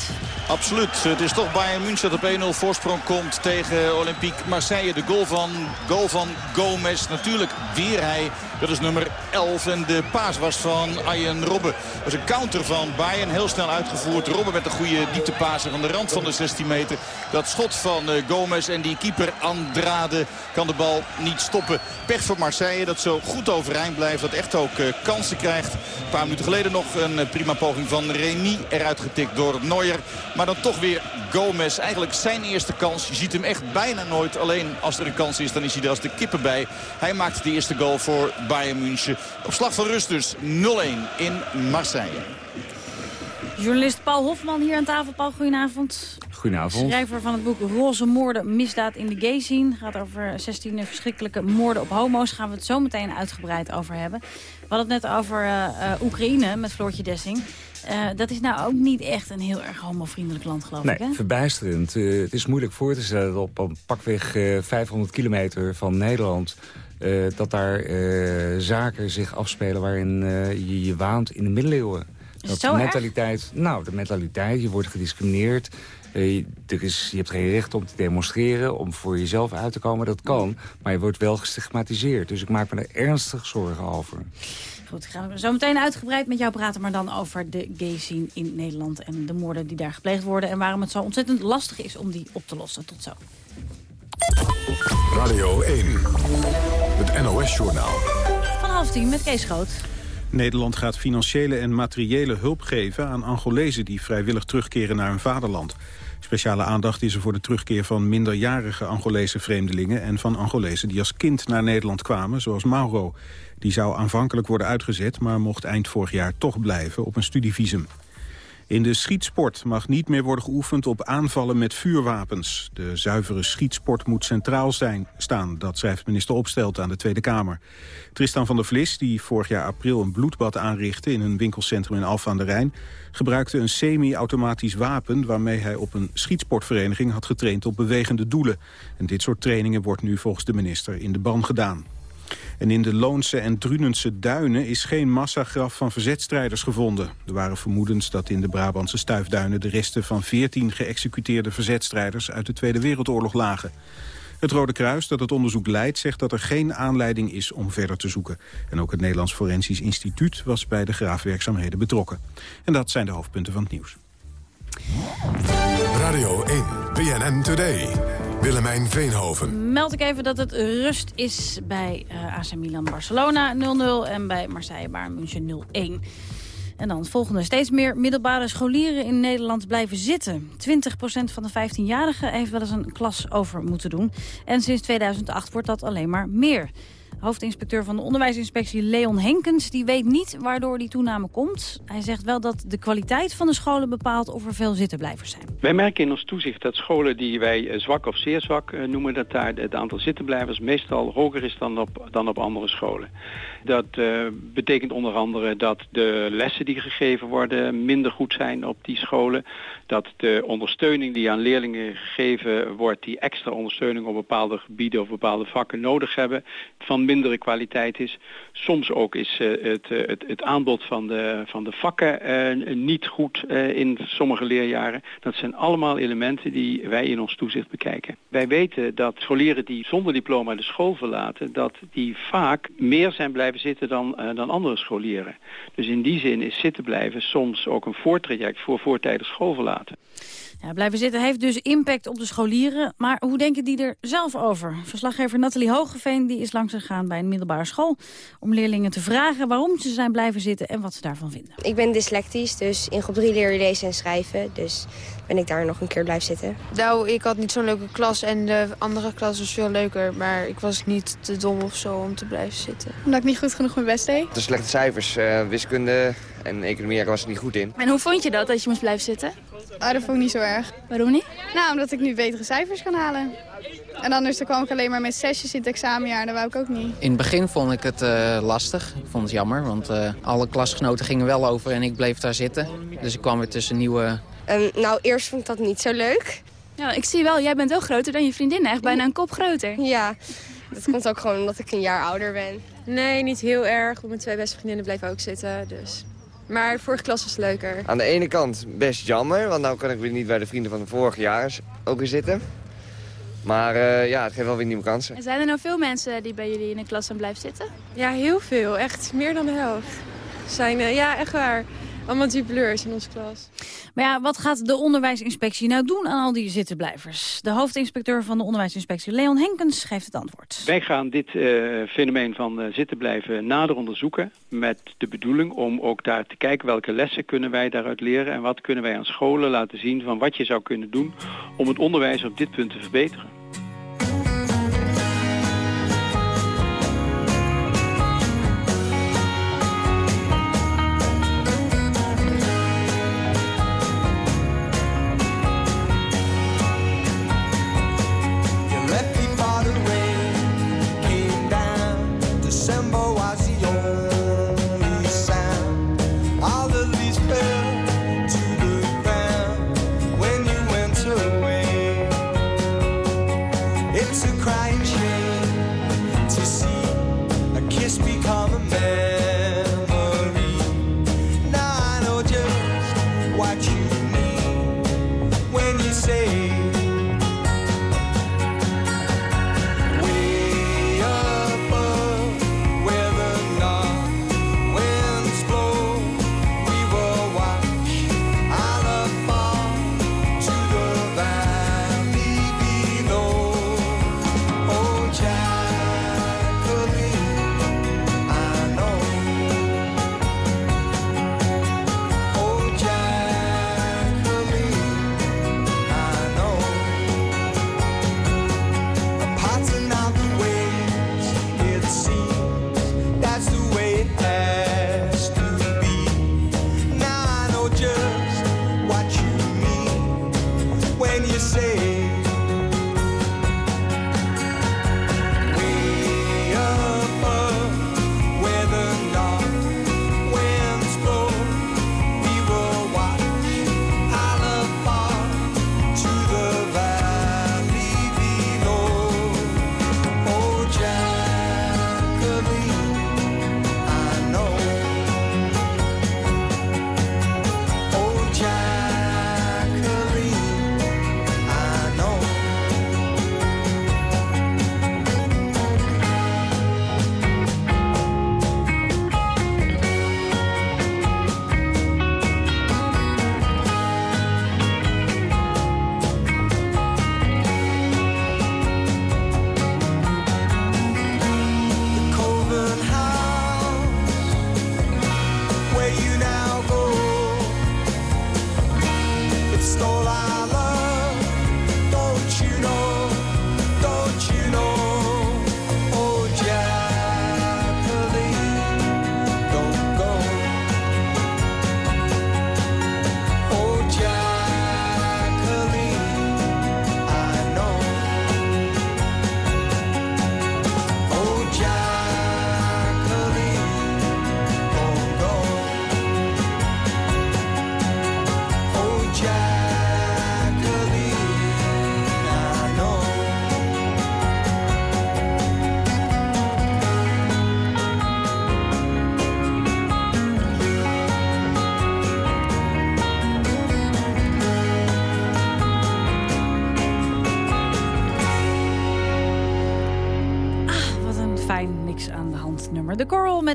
Absoluut. Het is toch Bayern München dat op 1-0 voorsprong komt tegen Olympique Marseille. De goal van, goal van Gomez. Natuurlijk weer hij. Dat is nummer 11. En de paas was van Arjen Robben. Dat was een counter van Bayern. Heel snel uitgevoerd. Robben met een goede dieptepaser van de rand van de 16 meter. Dat schot van uh, Gomez en die keeper Andrade kan de bal niet stoppen. Pech voor Marseille dat zo goed overeind blijft. Dat echt ook uh, kansen krijgt. Een paar minuten geleden nog een uh, prima poging van Remy. Eruit getikt door Neuer. Maar dan toch weer Gomez. Eigenlijk zijn eerste kans. Je ziet hem echt bijna nooit. Alleen als er een kans is, dan is hij er als de kippen bij. Hij maakt de eerste goal voor Bayern München. Op slag van rust dus 0-1 in Marseille. Journalist Paul Hofman hier aan tafel. Paul, goedenavond. Goedenavond. Schrijver van het boek Roze Moorden, Misdaad in de Gay Scene. gaat over 16 verschrikkelijke moorden op homo's. Gaan we het zo meteen uitgebreid over hebben. We hadden het net over uh, uh, Oekraïne met Floortje Dessing. Uh, dat is nou ook niet echt een heel erg homovriendelijk land, geloof nee, ik, hè? verbijsterend. Uh, het is moeilijk voor te stellen dat op een pakweg uh, 500 kilometer van Nederland... dat daar zaken zich afspelen waarin je je waant in de middeleeuwen. Is dat zo de erg? mentaliteit, nou, de mentaliteit, je wordt gediscrimineerd. er is, je hebt geen recht om te demonstreren, om voor jezelf uit te komen. Dat kan, maar je wordt wel gestigmatiseerd. Dus ik maak me er ernstig zorgen over. Goed, gaan we zo meteen uitgebreid met jou praten... maar dan over de gay scene in Nederland... en de moorden die daar gepleegd worden... en waarom het zo ontzettend lastig is om die op te lossen. Tot zo. Radio 1, het NOS-journaal. Van half tien met Kees Groot. Nederland gaat financiële en materiële hulp geven aan Angolezen... die vrijwillig terugkeren naar hun vaderland. Speciale aandacht is er voor de terugkeer van minderjarige Angolese vreemdelingen... en van Angolezen die als kind naar Nederland kwamen, zoals Mauro. Die zou aanvankelijk worden uitgezet, maar mocht eind vorig jaar toch blijven op een studievisum. In de schietsport mag niet meer worden geoefend op aanvallen met vuurwapens. De zuivere schietsport moet centraal zijn, staan, dat schrijft minister Opstelt aan de Tweede Kamer. Tristan van der Vlis, die vorig jaar april een bloedbad aanrichtte in een winkelcentrum in Alphen aan de Rijn, gebruikte een semi-automatisch wapen waarmee hij op een schietsportvereniging had getraind op bewegende doelen. En dit soort trainingen wordt nu volgens de minister in de ban gedaan. En in de Loonse en Drunense duinen is geen massagraf van verzetstrijders gevonden. Er waren vermoedens dat in de Brabantse stuifduinen de resten van 14 geëxecuteerde verzetstrijders uit de Tweede Wereldoorlog lagen. Het Rode Kruis dat het onderzoek leidt zegt dat er geen aanleiding is om verder te zoeken. En ook het Nederlands Forensisch Instituut was bij de graafwerkzaamheden betrokken. En dat zijn de hoofdpunten van het nieuws. Radio 1, BNN Today. Willemijn Veenhoven. Meld ik even dat het rust is bij uh, AC Milan Barcelona 0-0 en bij Marseille Bayern München 0-1. En dan het volgende. Steeds meer middelbare scholieren in Nederland blijven zitten. 20% van de 15-jarigen heeft wel eens een klas over moeten doen. En sinds 2008 wordt dat alleen maar meer. Hoofdinspecteur van de onderwijsinspectie Leon Henkens... die weet niet waardoor die toename komt. Hij zegt wel dat de kwaliteit van de scholen bepaalt... of er veel zittenblijvers zijn. Wij merken in ons toezicht dat scholen die wij zwak of zeer zwak noemen... dat daar het aantal zittenblijvers meestal hoger is dan op, dan op andere scholen. Dat uh, betekent onder andere dat de lessen die gegeven worden... minder goed zijn op die scholen. Dat de ondersteuning die aan leerlingen gegeven wordt... die extra ondersteuning op bepaalde gebieden of bepaalde vakken nodig hebben... van mindere kwaliteit is. Soms ook is uh, het, uh, het, het, aanbod van de, van de vakken niet goed in sommige leerjaren. Dat zijn allemaal elementen die wij in ons toezicht bekijken. Wij weten dat scholieren die zonder diploma de school verlaten... dat die vaak meer zijn blijven zitten dan, dan andere scholieren. Dus in die zin is zitten blijven soms ook een voortraject voor voortijdig school verlaten. Ja, blijven zitten heeft dus impact op de scholieren. Maar hoe denken die er zelf over? Verslaggever Nathalie Hogeveen die is langs gegaan bij een middelbare school... om leerlingen te vragen waarom ze zijn blijven zitten en wat ze daarvan vinden. Ik ben dyslectisch, dus in groep 3 leer je lezen en schrijven. Dus ben ik daar nog een keer blijven zitten. Nou, ik had niet zo'n leuke klas en de andere klas was veel leuker. Maar ik was niet te dom of zo om te blijven zitten. Omdat ik niet goed genoeg mijn best deed. De slechte cijfers, uh, wiskunde en economie was ik niet goed in. En hoe vond je dat, dat je moest blijven zitten? Ah, dat vond ik niet zo erg. Waarom niet? Nou, omdat ik nu betere cijfers kan halen. En anders dan kwam ik alleen maar met zesjes in het examenjaar. Dat wou ik ook niet. In het begin vond ik het uh, lastig. Ik vond het jammer, want uh, alle klasgenoten gingen wel over en ik bleef daar zitten. Dus ik kwam weer tussen nieuwe... Um, nou, eerst vond ik dat niet zo leuk. Ja, ik zie wel, jij bent wel groter dan je vriendin. Echt bijna een kop groter. Ja, dat komt ook gewoon omdat ik een jaar ouder ben. Nee, niet heel erg. Want mijn twee beste vriendinnen bleven ook zitten. Dus. Maar vorige klas was leuker. Aan de ene kant best jammer, want nou kan ik weer niet bij de vrienden van de vorig jaar ook weer zitten. Maar eh, ja, het geeft wel weer nieuwe kansen. En zijn er nou veel mensen die bij jullie in de klas zijn blijven zitten? Ja, heel veel. Echt meer dan de helft. Zijn, eh, ja, echt waar. Allemaal dubleurs in onze klas. Maar ja, wat gaat de onderwijsinspectie nou doen aan al die zittenblijvers? De hoofdinspecteur van de onderwijsinspectie, Leon Henkens, geeft het antwoord. Wij gaan dit eh, fenomeen van uh, zitten blijven nader onderzoeken met de bedoeling om ook daar te kijken welke lessen kunnen wij daaruit leren en wat kunnen wij aan scholen laten zien van wat je zou kunnen doen om het onderwijs op dit punt te verbeteren.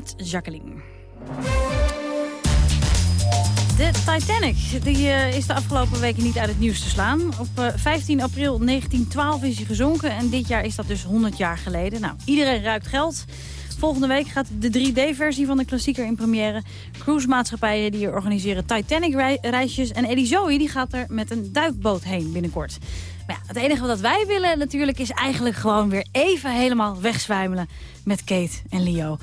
Met Jacqueline. De Titanic die, uh, is de afgelopen weken niet uit het nieuws te slaan. Op uh, 15 april 1912 is hij gezonken en dit jaar is dat dus 100 jaar geleden. Nou, iedereen ruikt geld. Volgende week gaat de 3D-versie van de klassieker in première. Cruisemaatschappijen die organiseren Titanic-reisjes. En Eddie Zoe die gaat er met een duikboot heen binnenkort. Maar ja, het enige wat wij willen natuurlijk is eigenlijk gewoon weer even helemaal wegzwijmelen met Kate en Leo.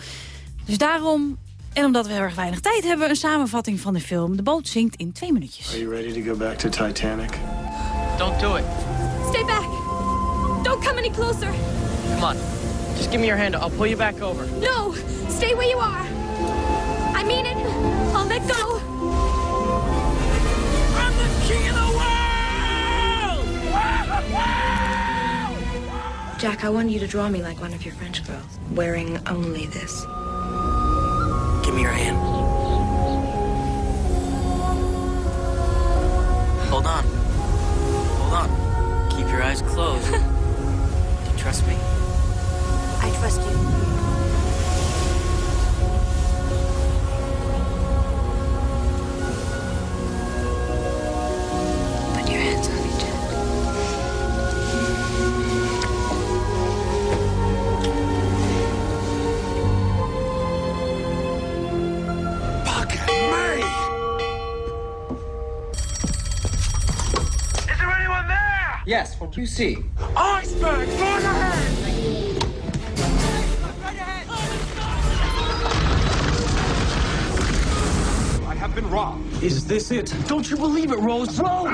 Dus daarom, en omdat we heel erg weinig tijd hebben, een samenvatting van de film. De boot zinkt in twee minuutjes. Are you ready to go back to Titanic? Don't do it. Stay back. Don't come any closer. Come on. Just give me your hand. I'll pull you back over. No. Stay where you are. I mean it. I'll let go. I'm the king of the world! Jack, I want you to draw me like one of your French girls, wearing only this. Give me your hand. Yes, what do you see? Iceberg, further ahead! I have been robbed. Is this it? Don't you believe it, Rose? Rose!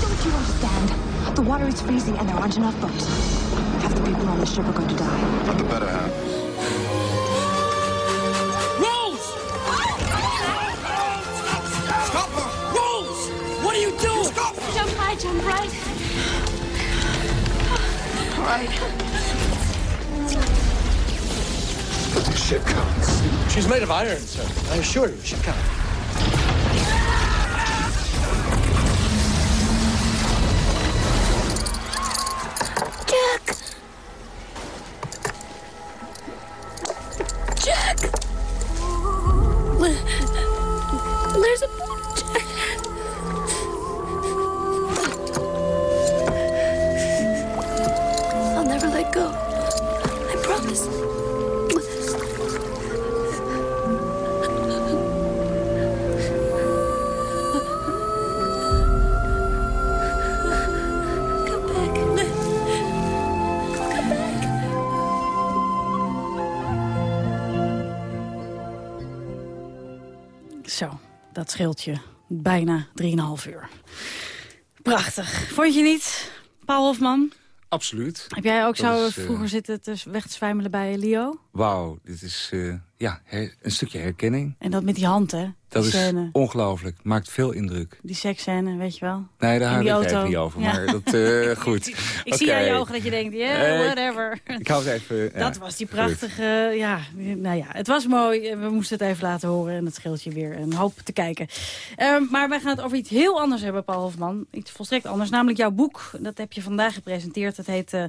Don't you understand? The water is freezing and there aren't enough boats. Half the people on the ship are going to die. Not the better half. Rose! What are you doing? Stop right. Let this ship come. She's made of iron, sir. I assure you, she can't. Dat scheelt je bijna 3,5 uur. Prachtig. Vond je niet, Paul Hofman? Absoluut. Heb jij ook Dat zo is, eh, vroeger zitten te weg te zwijmelen bij Leo? Wauw, dit is eh, ja, her- een stukje herkenning. En dat met die hand, hè? Dat die is ongelooflijk. Maakt veel indruk. die seksscène, weet je wel? Nee, daar hou ik niet over. Ja. Maar dat, eh, [LAUGHS] goed. Ik zie aan je ogen dat je denkt, yeah, Eh, whatever. Ik hou het even... ja, Dat was die goed. prachtige, ja, nou ja, het was mooi. We moesten het even laten horen en het scheelt je weer een hoop te kijken. Ehm, maar wij gaan het over iets heel anders hebben, Paul Hofman. Iets volstrekt anders, namelijk jouw boek. Dat heb je vandaag gepresenteerd. Het heet eh,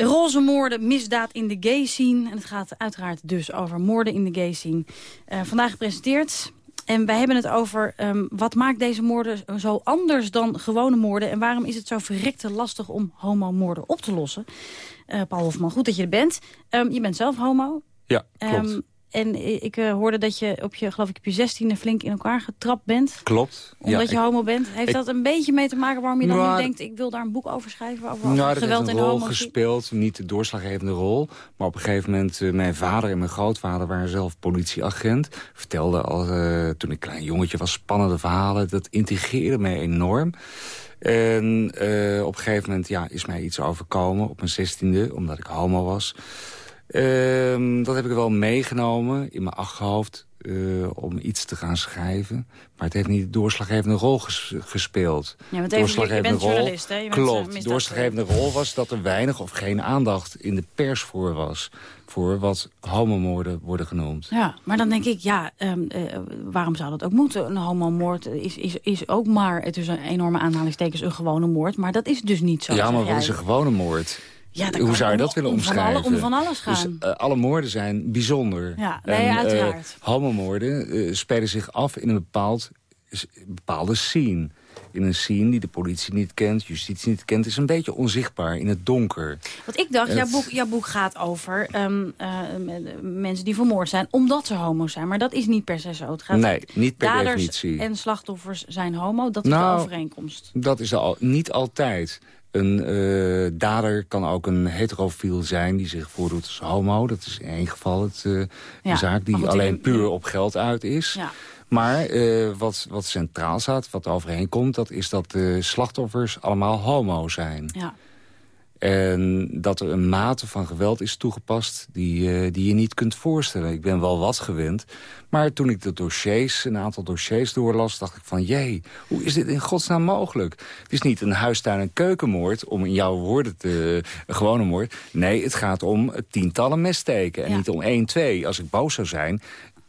Roze moorden, misdaad in de gay scene. En het gaat uiteraard dus over moorden in de gay scene. Eh, vandaag gepresenteerd. En wij hebben het over ehm, wat maakt deze moorden zo anders dan gewone moorden... en waarom is het zo verrekte lastig om homomoorden op te lossen. Eh, Paul Hofman, goed dat je er bent. Ehm, je bent zelf homo. Ja, klopt. Ehm, en ik eh, hoorde dat je op je, geloof ik, op je zestiende flink in elkaar getrapt bent. Klopt. Omdat ja, je ik- homo bent. Heeft ik- dat een beetje mee te maken waarom je dan Nou, nu denkt... ik wil daar een boek over schrijven? Over, Nou, dat geweld heeft een de rol homo gespeeld. Niet de doorslaggevende rol. Maar op een gegeven moment, eh, mijn vader en mijn grootvader waren zelf politieagent. Vertelden al, eh, toen ik klein jongetje was, spannende verhalen. Dat intrigeerde mij enorm. En op een gegeven moment ja, is mij iets overkomen op mijn zestiende, omdat ik homo was. Ehm, dat heb ik wel meegenomen in mijn achterhoofd eh, om iets te gaan schrijven. Maar het heeft niet de doorslaggevende rol ges- gespeeld. Ja, want even, je- bent journalist, hè? Je eh, klopt. De doorslaggevende rol was dat er weinig of geen aandacht in de pers voor was. Voor wat homomoorden worden genoemd. Ja, maar dan denk ik, ja, ehm, eh, waarom zou dat ook moeten? Een homomoord is, is, is ook maar, het is een enorme aanhalingstekens, een gewone moord. Maar dat is dus niet zo, ja, maar wat jij. is een gewone moord? Ja, Hoe zou je dat willen om van alle- omschrijven? om van alles gaan. Dus, alle moorden zijn bijzonder. Ja, nee, En, eh, uiteraard. homomoorden eh, spelen zich af in een bepaald, bepaalde scene. In een scene die de politie niet kent, justitie niet kent... is een beetje onzichtbaar in het donker. Want ik dacht, Het- jouw boek, jouw boek gaat over ehm, eh, mensen die vermoord zijn omdat ze homo zijn. Maar dat is niet per se zo. Het gaat Nee, niet per daders definitie. en slachtoffers zijn homo. Dat is Nou, de overeenkomst. Dat is al, niet altijd. Een eh, dader kan ook een heterofiel zijn die zich voordoet als homo. Dat is in één geval het, eh, Ja, een zaak die goed, alleen in- puur op geld uit is. Ja. Maar eh, wat, wat centraal staat, wat overeenkomt... dat is dat de slachtoffers allemaal homo zijn. Ja. En dat er een mate van geweld is toegepast die, uh, die je niet kunt voorstellen. Ik ben wel wat gewend. Maar toen ik de dossiers, een aantal dossiers doorlas, dacht ik van... jee, hoe is dit in godsnaam mogelijk? Het is niet een huistuin- en keukenmoord, om in jouw woorden te... een gewone moord. Nee, het gaat om tientallen messteken. En niet om één, twee. Als ik boos zou zijn,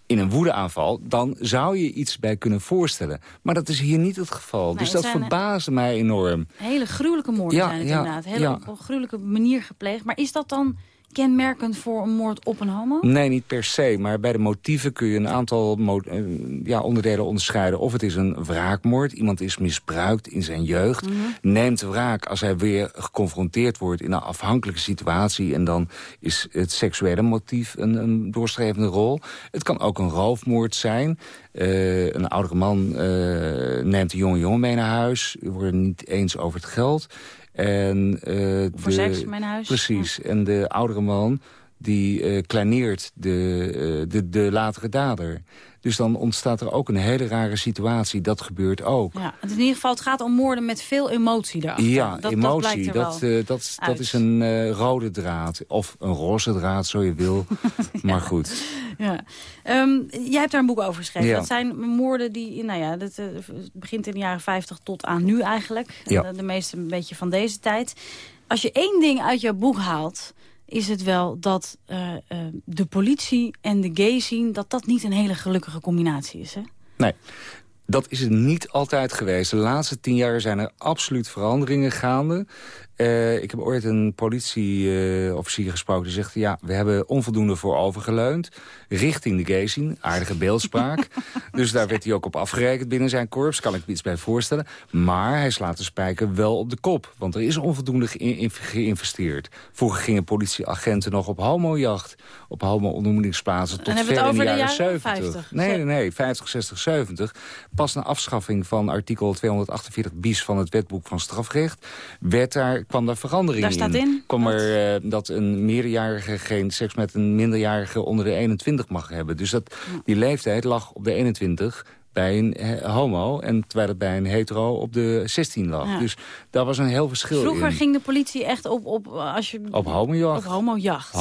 in een woedeaanval, dan zou je iets bij kunnen voorstellen. Maar dat is hier niet het geval. dus dat verbaasde mij enorm. Hele gruwelijke moorden ja, zijn het ja, inderdaad. Hele ja. op een gruwelijke manier gepleegd. Maar is dat dan kenmerkend voor een moord op een homo? Nee, niet per se. Maar bij de motieven kun je een aantal eh, ja, onderdelen onderscheiden. Of het is een wraakmoord. Iemand is misbruikt in zijn jeugd. Mhm. Neemt wraak als hij weer geconfronteerd wordt in een afhankelijke situatie. En dan is het seksuele motief een, een doorstrevende rol. Het kan ook een roofmoord zijn. Uh, een oudere man uh, neemt een jonge jongen mee naar huis. Worden niet eens over het geld. En, uh, Voor de, seks, mijn huis. Precies. En de oudere man die uh, kleineert de, uh, de, de latere dader. Dus dan ontstaat er ook een hele rare situatie. Dat gebeurt ook. Ja, in ieder geval, het gaat om moorden met veel emotie daarachter. Ja, dat, emotie. Dat, uh, dat, dat is een uh, rode draad. Of een roze draad, zo je wil. [LAUGHS] Maar goed. Ja. Um, jij hebt daar een boek over geschreven. Ja. Dat zijn moorden die, nou ja, dat uh, begint in de jaren 50 tot aan nu eigenlijk. Ja. de meeste een beetje van deze tijd. Als je één ding uit jouw boek haalt is het wel dat uh, uh, de politie en de gay zien... dat dat niet een hele gelukkige combinatie is, hè? Nee, dat is het niet altijd geweest. De laatste tien jaar zijn er absoluut veranderingen gaande. Uh, ik heb ooit een politieofficier uh, gesproken die zegt... ja, we hebben onvoldoende voor overgeleund richting de scene. Aardige beeldspraak. [LAUGHS] dus daar werd hij ook op afgerekend binnen zijn korps. Kan ik me iets bij voorstellen. Maar hij slaat de spijker wel op de kop. Want er is onvoldoende geïnvesteerd. Vroeger gingen politieagenten nog op homojacht. Op homo-ondermoedingsplaatsen tot ver in de jaren, 70. Nee, nee, nee. 50, 60, 70. Pas na afschaffing van artikel 248 bis van het wetboek van strafrecht... werd daar kwam daar verandering daar staat in? Kwam er uh, dat een meerderjarige geen seks met een minderjarige onder de 21 mag hebben. Dus dat, die leeftijd lag op de 21 bij een homo. En terwijl het bij een hetero op de 16 lag. Ja. Dus daar was een heel verschil Vroeger in. ging de politie echt op... Op, als je, op homojacht. Op homojacht.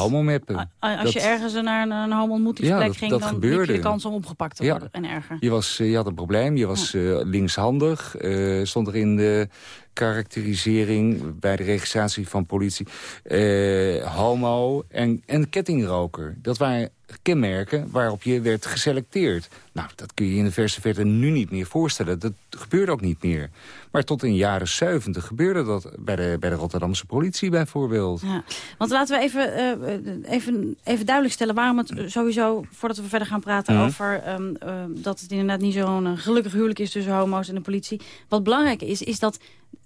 Als dat, je ergens naar een, een homo-ontmoetingsplek ja, ging... dan gebeurde. je de kans om opgepakt te worden en erger. Je, was, eh, je had een probleem, je was uh, linkshandig. Uh, stond er in de karakterisering bij de registratie van politie. Uh, homo en, en kettingroker. Dat waren kenmerken waarop je werd geselecteerd. Nou, dat kun je in de verse verte nu niet meer voorstellen. Dat gebeurt ook niet meer. Maar tot in de jaren 70 gebeurde dat bij de, bij de Rotterdamse politie bijvoorbeeld. Ja, want laten we even, uh, even, even duidelijk stellen waarom het sowieso... voordat we verder gaan praten -hmm. over um, uh, dat het inderdaad niet zo'n gelukkig huwelijk is... tussen homo's en de politie. Wat belangrijk is, is dat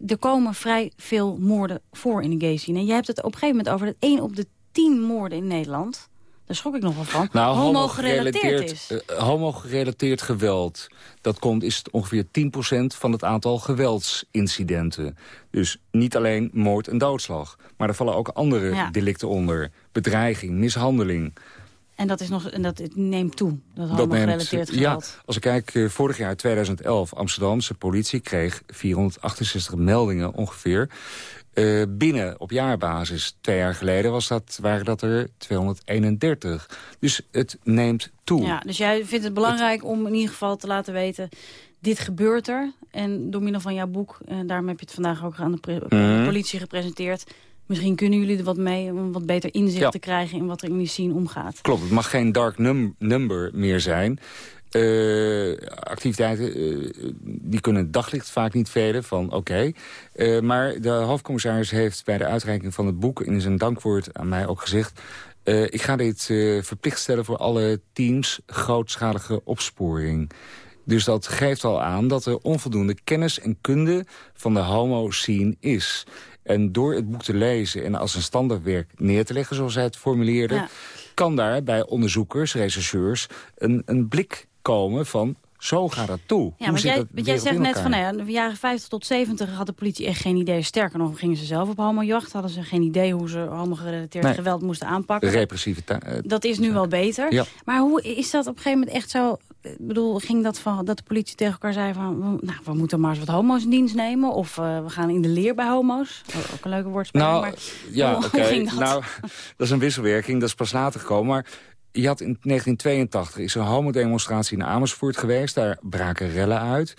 er komen vrij veel moorden voor in de gay scene. En je hebt het op een gegeven moment over dat 1 op de 10 moorden in Nederland... Daar schrok ik nog wel van. Nou, homo-gerelateerd is. Uh, homo-gerelateerd geweld. Dat komt, is ongeveer 10% van het aantal geweldsincidenten. Dus niet alleen moord en doodslag. Maar er vallen ook andere ja. delicten onder. Bedreiging, mishandeling. En dat, is nog, en dat neemt toe, dat, dat homo-gerelateerd geweld. Ja, als ik kijk, uh, vorig jaar 2011, Amsterdamse politie kreeg 468 meldingen ongeveer. Uh, binnen op jaarbasis. Twee jaar geleden was dat, waren dat er 231. Dus het neemt toe. Ja, dus jij vindt het belangrijk het... om in ieder geval te laten weten... dit gebeurt er. En door middel van jouw boek, en daarom heb je het vandaag ook aan de, mm. politie gepresenteerd... Misschien kunnen jullie er wat mee om wat beter inzicht ja. te krijgen in wat er in die scene omgaat. Klopt, het mag geen dark num number meer zijn. Uh, activiteiten uh, die kunnen het daglicht vaak niet velen van oké. Okay. Uh, maar de hoofdcommissaris heeft bij de uitreiking van het boek... in zijn dankwoord aan mij ook gezegd... ik ga dit verplicht stellen voor alle teams grootschalige opsporing. Dus dat geeft al aan dat er onvoldoende kennis en kunde van de homo-scene is. En door het boek te lezen en als een standaardwerk neer te leggen... zoals hij het formuleerde... Ja. kan daar bij onderzoekers, rechercheurs... een, een blik komen van Zo gaat dat toe. Ja, maar jij, zegt net van, nou ja, de jaren 50 tot 70 had de politie echt geen idee. Sterker nog, gingen ze zelf op homojacht. Hadden ze geen idee hoe ze homogerelateerd Nee. geweld moesten aanpakken. Repressieve eh, Dat is nu wel beter. Ja. Maar hoe is dat op een gegeven moment echt zo... Ik bedoel, ging dat van dat de politie tegen elkaar zei van... nou, we moeten maar eens wat homo's in dienst nemen. Of eh, we gaan in de leer bij homo's. Ook een leuke woordspeling. Nou, maar ja, [LAUGHS] hoe ging dat? Nou, [LAUGHS] dat is een wisselwerking, dat is pas later gekomen. Maar je had in 1982 is een homodemonstratie in Amersfoort geweest. Daar braken rellen uit.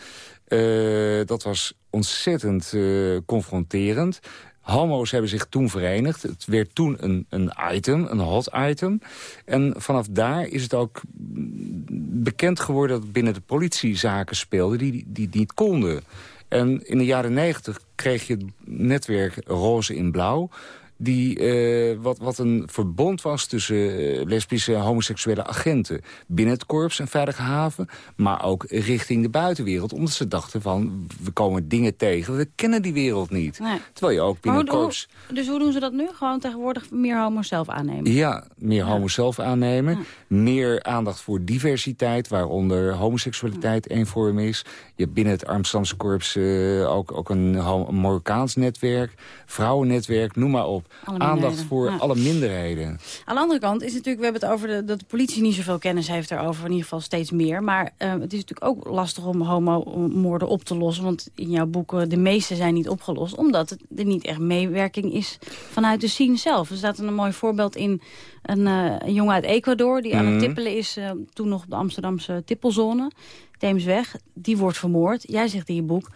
Eh, dat was ontzettend eh, confronterend. Homo's hebben zich toen verenigd. Het werd toen een, een item, een hot item. En vanaf daar is het ook bekend geworden dat binnen de politie zaken speelden die, die niet konden. En in de jaren negentig kreeg je het netwerk Roze in Blauw die, eh, wat, wat een verbond was tussen eh, lesbische en homoseksuele agenten... binnen het korps een veilige haven, maar ook richting de buitenwereld. Omdat ze dachten van, we komen dingen tegen, we kennen die wereld niet. Nee. Terwijl je ook binnen hoe, het korps... hoe- dus hoe doen ze dat nu? Gewoon tegenwoordig meer homo's zelf aannemen? Ja, meer homo's zelf aannemen. Meer aandacht voor diversiteit, waaronder homoseksualiteit één vorm is. Je hebt binnen het Amsterdamse korps eh, ook, ook een, een Marokkaans netwerk, vrouwennetwerk, noem maar op. Aandacht voor ja. alle minderheden. Aan de andere kant is natuurlijk, we hebben het over de, dat de politie niet zoveel kennis heeft daarover, in ieder geval steeds meer. Maar eh, het is natuurlijk ook lastig om homomoorden op te lossen, want in jouw boeken de meeste zijn niet opgelost, omdat het, er niet echt meewerking is vanuit de scene zelf. Er staat een mooi voorbeeld in een, eh, een jongen uit Ecuador die aan het Mhm. tippelen is, eh, toen nog op de Amsterdamse tippelzone, Theemsweg. Die wordt vermoord. Jij zegt in je boek,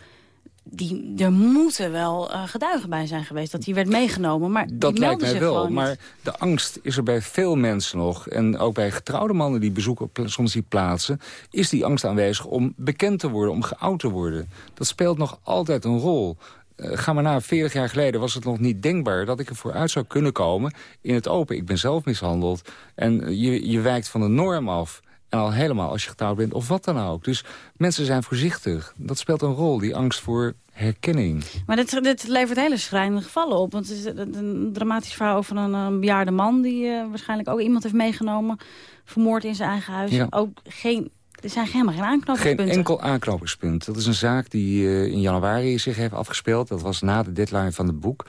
die, er moeten wel eh, getuigen bij zijn geweest dat hij werd meegenomen, maar Dat die lijkt mij zich wel, maar de angst is er bij veel mensen nog. En ook bij getrouwde mannen die bezoeken op soms die plaatsen... is die angst aanwezig om bekend te worden, om geout te worden. Dat speelt nog altijd een rol. Eh, ga maar na, 40 jaar geleden was het nog niet denkbaar... dat ik ervoor uit zou kunnen komen in het open. Ik ben zelf mishandeld. En eh, je, je wijkt van de norm af. En al helemaal als je getrouwd bent of wat dan ook. Dus mensen zijn voorzichtig. Dat speelt een rol, die angst voor herkenning. Maar dit, dit levert hele schrijnende gevallen op. Want het is een, dramatisch verhaal over een, bejaarde man... die eh, waarschijnlijk ook iemand heeft meegenomen. Vermoord in zijn eigen huis. Ja. Ook geen, er zijn helemaal geen aanknopingspunten. Geen enkel aanknopingspunt. Dat is een zaak die eh, in januari zich heeft afgespeeld. Dat was na de deadline van het boek.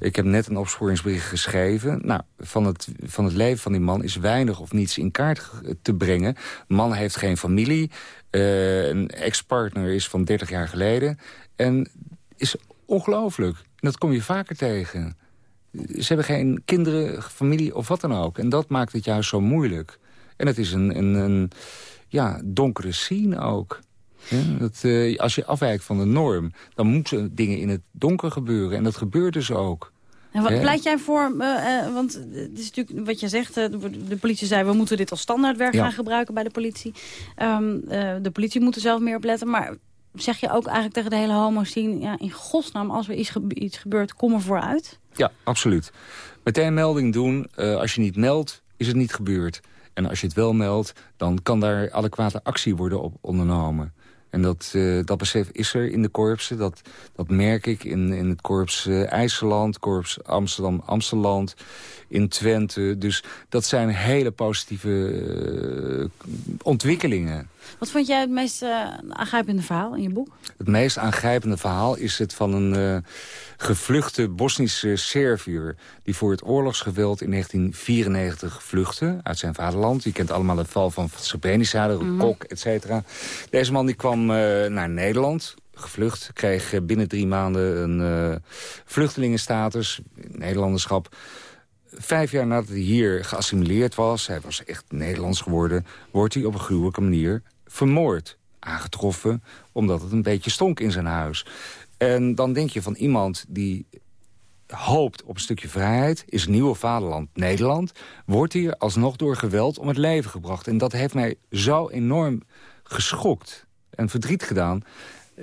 Ik heb net een opsporingsbrief geschreven. Nou, van het, van het leven van die man is weinig of niets in kaart te brengen. Man heeft geen familie. Eh, een ex-partner is van 30 jaar geleden. En is ongelooflijk. Dat kom je vaker tegen. Ze hebben geen kinderen, familie of wat dan ook. En dat maakt het juist zo moeilijk. En het is een, een, een ja, donkere scene ook. Ja, dat, eh, als je afwijkt van de norm, dan moeten dingen in het donker gebeuren. En dat gebeurt dus ook. En wat pleit jij voor, eh, eh, want het is natuurlijk wat je zegt, de politie zei we moeten dit als standaardwerk Ja. gaan gebruiken bij de politie. Ehm, eh, de politie moet er zelf meer op letten, maar zeg je ook eigenlijk tegen de hele homo scene, ja in godsnaam als er iets, gebe- iets gebeurt, kom er vooruit? Ja, absoluut. Meteen melding doen. Als je niet meldt, is het niet gebeurd. En als je het wel meldt, dan kan daar adequate actie worden op ondernomen. En dat, eh, dat besef is er in de korpsen. Dat, dat merk ik in, in het korps eh, IJsseland, korps Amsterdam-Amsteland, in Twente. Dus dat zijn hele positieve eh, ontwikkelingen. Wat vond jij het meest aangrijpende verhaal in je boek? Het meest aangrijpende verhaal is het van een gevluchte Bosnische Serviër... die voor het oorlogsgeweld in 1994 vluchtte uit zijn vaderland. Je kent allemaal het val van Srebrenica, de Mhm. Kok, et cetera. Deze man die kwam eh, naar Nederland, gevlucht. Kreeg eh, binnen drie maanden een eh, vluchtelingenstatus, Nederlanderschap... Vijf jaar nadat hij hier geassimileerd was, hij was echt Nederlands geworden... wordt hij op een gruwelijke manier vermoord. Aangetroffen, omdat het een beetje stonk in zijn huis. En dan denk je van iemand die hoopt op een stukje vrijheid... is nieuwe vaderland Nederland... wordt hier alsnog door geweld om het leven gebracht. En dat heeft mij zo enorm geschokt en verdriet gedaan...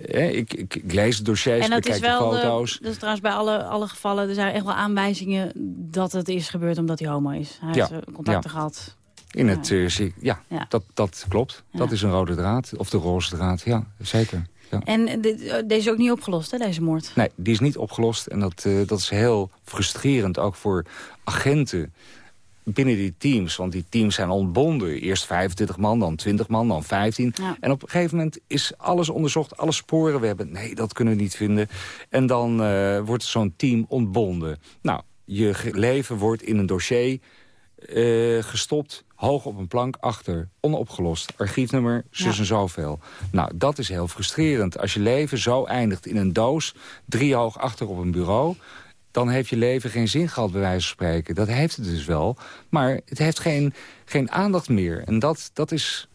Eh, Ik, ik, ik lees de dossiers, en dat bekijk is wel, de de, foto's. dat is trouwens bij alle, alle gevallen, er zijn echt wel aanwijzingen dat het is gebeurd omdat hij homo is. Hij Ja, heeft eh, contacten ja. gehad. In het, eh, ik- ja, Ja. Dat, dat klopt. Dat is een rode draad. Of de roze draad, ja, zeker. Ja. En dit, eh, deze is ook niet opgelost, hè, deze moord? Nee, die is niet opgelost. En dat, eh, dat is heel frustrerend, ook voor agenten. Binnen die teams, want die teams zijn ontbonden. Eerst 25 man, dan 20 man, dan 15. En op een gegeven moment is alles onderzocht, alle sporen. We hebben, nee, dat kunnen we niet vinden. En dan uh, wordt zo'n team ontbonden. Nou, je leven wordt in een dossier uh, gestopt, hoog op een plank, achter, onopgelost. Archiefnummer, zus ja. en zoveel. Nou, dat is heel frustrerend. Als je leven zo eindigt in een doos, drie hoog achter op een bureau dan heeft je leven geen zin gehad, bij wijze van spreken. Dat heeft het dus wel, maar het heeft geen, geen aandacht meer. En dat, dat is...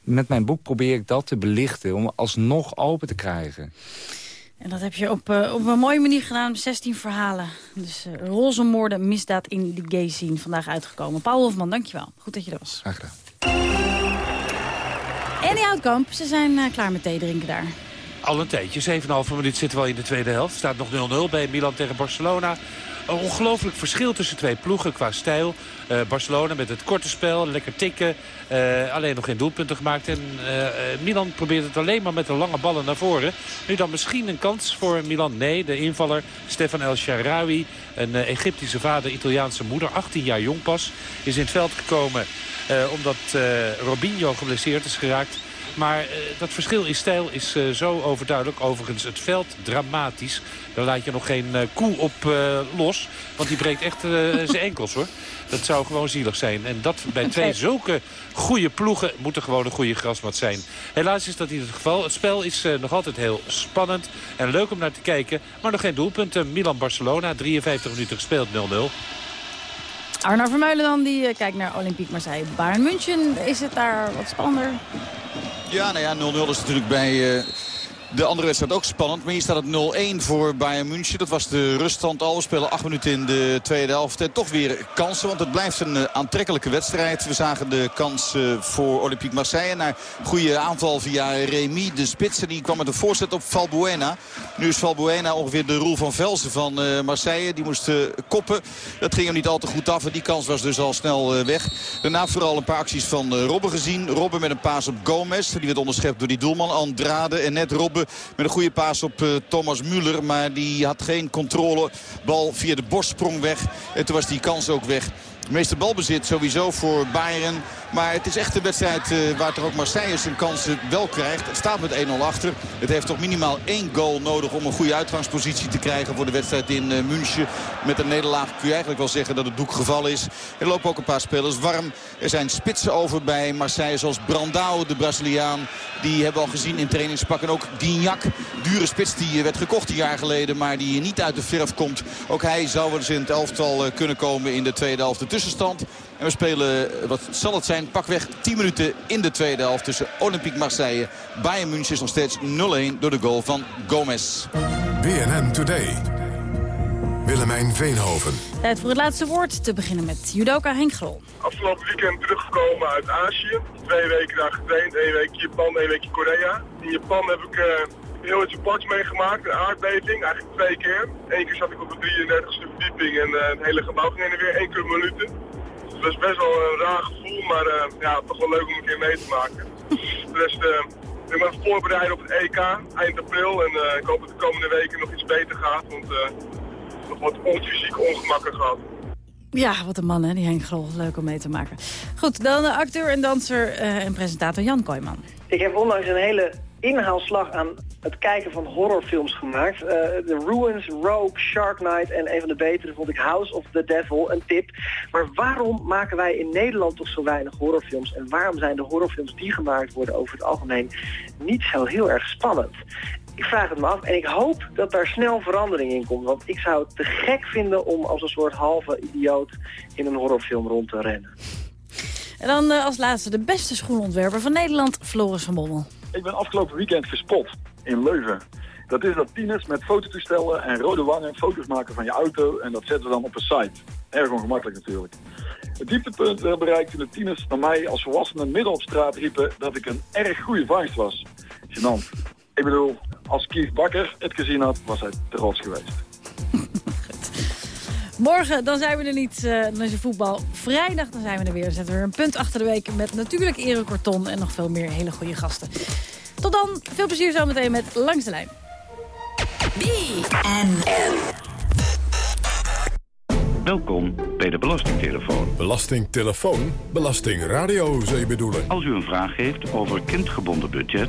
Met mijn boek probeer ik dat te belichten, om alsnog open te krijgen. En dat heb je op, uh, op een mooie manier gedaan, 16 verhalen. Dus uh, roze moorden, misdaad in de gay scene, vandaag uitgekomen. Paul Hofman, dankjewel. Goed dat je er was. Graag gedaan. En die Houtkamp, ze zijn uh, klaar met thee drinken daar. Al een tijdje, 7,5 minuut zitten we al in de tweede helft. Staat nog 0-0 bij Milan tegen Barcelona. Een ongelooflijk verschil tussen twee ploegen qua stijl. Uh, Barcelona met het korte spel, lekker tikken. Uh, alleen nog geen doelpunten gemaakt. En uh, Milan probeert het alleen maar met de lange ballen naar voren. Nu dan misschien een kans voor Milan. Nee, de invaller Stefan El Sharawi. Een Egyptische vader, Italiaanse moeder. 18 jaar jong pas. Is in het veld gekomen omdat Robinho geblesseerd is geraakt. Maar uh, dat verschil in stijl is uh, zo overduidelijk. Overigens het veld dramatisch. Daar laat je nog geen uh, koe op los. Want die breekt echt zijn enkels hoor. Dat zou gewoon zielig zijn. En dat bij [LAUGHS] twee zulke goede ploegen moet er gewoon een goede grasmat zijn. Helaas is dat niet het geval. Het spel is nog altijd heel spannend en leuk om naar te kijken. Maar nog geen doelpunten. Milan-Barcelona, 53 minuten gespeeld, 0-0. Arno Vermeulen dan, die kijkt naar Olympique Marseille. Bayern München, is het daar wat spannender? Ja, nou ja, 0-0 is natuurlijk bij... Uh... De andere wedstrijd ook spannend. Maar hier staat het 0-1 voor Bayern München. Dat was de ruststand al. We spelen 8 minuten in de tweede helft. En toch weer kansen. Want het blijft een uh, aantrekkelijke wedstrijd. We zagen de kans voor Olympique Marseille. Naar goede aanval via Remy. De spits. die kwam met een voorzet op Valbuena. Nu is Valbuena ongeveer de Roel van Velzen van uh, Marseille. Die moest koppen. Dat ging hem niet al te goed af. En die kans was dus al snel weg. Daarna vooral een paar acties van Robben gezien. Robben met een paas op Gomez. Die werd onderschept door die doelman Andrade. En net Robben met een goede paas op uh, Thomas Müller. Maar die had geen controle. Bal via de borst sprong weg. En toen was die kans ook weg. De meeste balbezit sowieso voor Bayern. Maar het is echt een wedstrijd uh, waar toch ook Marseille zijn kansen wel krijgt. Het staat met 1-0 achter. Het heeft toch minimaal één goal nodig om een goede uitgangspositie te krijgen voor de wedstrijd in uh, München. Met een nederlaag kun je eigenlijk wel zeggen dat het doek gevallen is. Er lopen ook een paar spelers warm. Er zijn spitsen over bij Marseille zoals Brandao, de Braziliaan. Die hebben we al gezien in trainingspak. En ook Dignac, dure spits die werd gekocht een jaar geleden. Maar die niet uit de verf komt. Ook hij zou wel eens in het elftal kunnen komen in de tweede helft. Tussenstand en we spelen, wat zal het zijn, pakweg 10 minuten in de tweede helft tussen Olympique Marseille. Bayern München is nog steeds 0-1 door de goal van Gomez. BNN Today. Willemijn Veenhoven. Tijd voor het laatste woord. Te beginnen met judoka Henk Grol. Afgelopen weekend teruggekomen uit Azië. Twee weken daar getraind. één week Japan, één week Korea. In Japan heb ik... Uh, heel iets aparts meegemaakt, een aardbeving, eigenlijk twee keer. Eén keer zat ik op de 33ste verdieping en uh, het hele gebouw ging in en weer één keer minuten. Dus dat is best wel een raar gevoel, maar uh, ja, toch wel leuk om een keer mee te maken. [LAUGHS] Dus uh, ik ben voorbereid op het EK eind april en uh, ik hoop dat de komende weken nog iets beter gaat, want nog wat onfysiek ongemakken gehad. Ja, wat een man hè, die Henk Grol. Leuk om mee te maken. Goed, dan de acteur en danser en presentator Jan Kooijman. Ik heb onlangs een hele inhaalslag aan het kijken van horrorfilms gemaakt. Uh, The Ruins, Rogue, Shark Night en een van de betere vond ik House of the Devil, een tip. Maar waarom maken wij in Nederland toch zo weinig horrorfilms? En waarom zijn de horrorfilms die gemaakt worden over het algemeen niet zo heel erg spannend? Ik vraag het me af en ik hoop dat daar snel verandering in komt. Want ik zou het te gek vinden om als een soort halve idioot in een horrorfilm rond te rennen. En dan uh, als laatste de beste schoenontwerper van Nederland, Floris van Bommel. Ik ben afgelopen weekend gespot in Leuven. Dat is dat tieners met fototoestellen en rode wangen foto's maken van je auto en dat zetten we dan op een site. Erg ongemakkelijk natuurlijk. Het dieptepunt uh, bereikte de tieners naar mij als volwassenen midden op straat riepen dat ik een erg goede vangst was. Genant. Ik bedoel, als Keith Bakker het gezien had, was hij trots geweest. Morgen dan zijn we er niet, uh, dan is er voetbal. Vrijdag dan zijn we er weer. Dan zetten we er een punt achter de week met natuurlijk Erik Korton en nog veel meer hele goede gasten. Tot dan, veel plezier zometeen met Langs de Lijn. BNN. Welkom bij de Belastingtelefoon. Belastingtelefoon? Belastingradio, zou je bedoelen? Als u een vraag heeft over kindgebonden budget...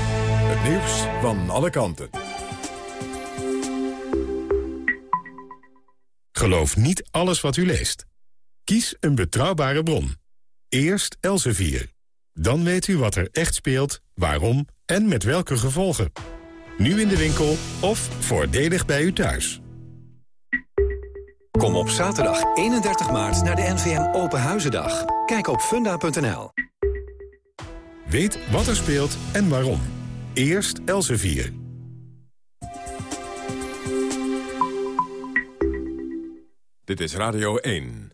Het nieuws van alle kanten. Geloof niet alles wat u leest. Kies een betrouwbare bron. Eerst Elsevier. Dan weet u wat er echt speelt, waarom en met welke gevolgen. Nu in de winkel of voordelig bij u thuis. Kom op zaterdag 31 maart naar de NVM Open Huizendag. Kijk op funda.nl. Weet wat er speelt en waarom. Eerst Elsevier. Dit is Radio 1.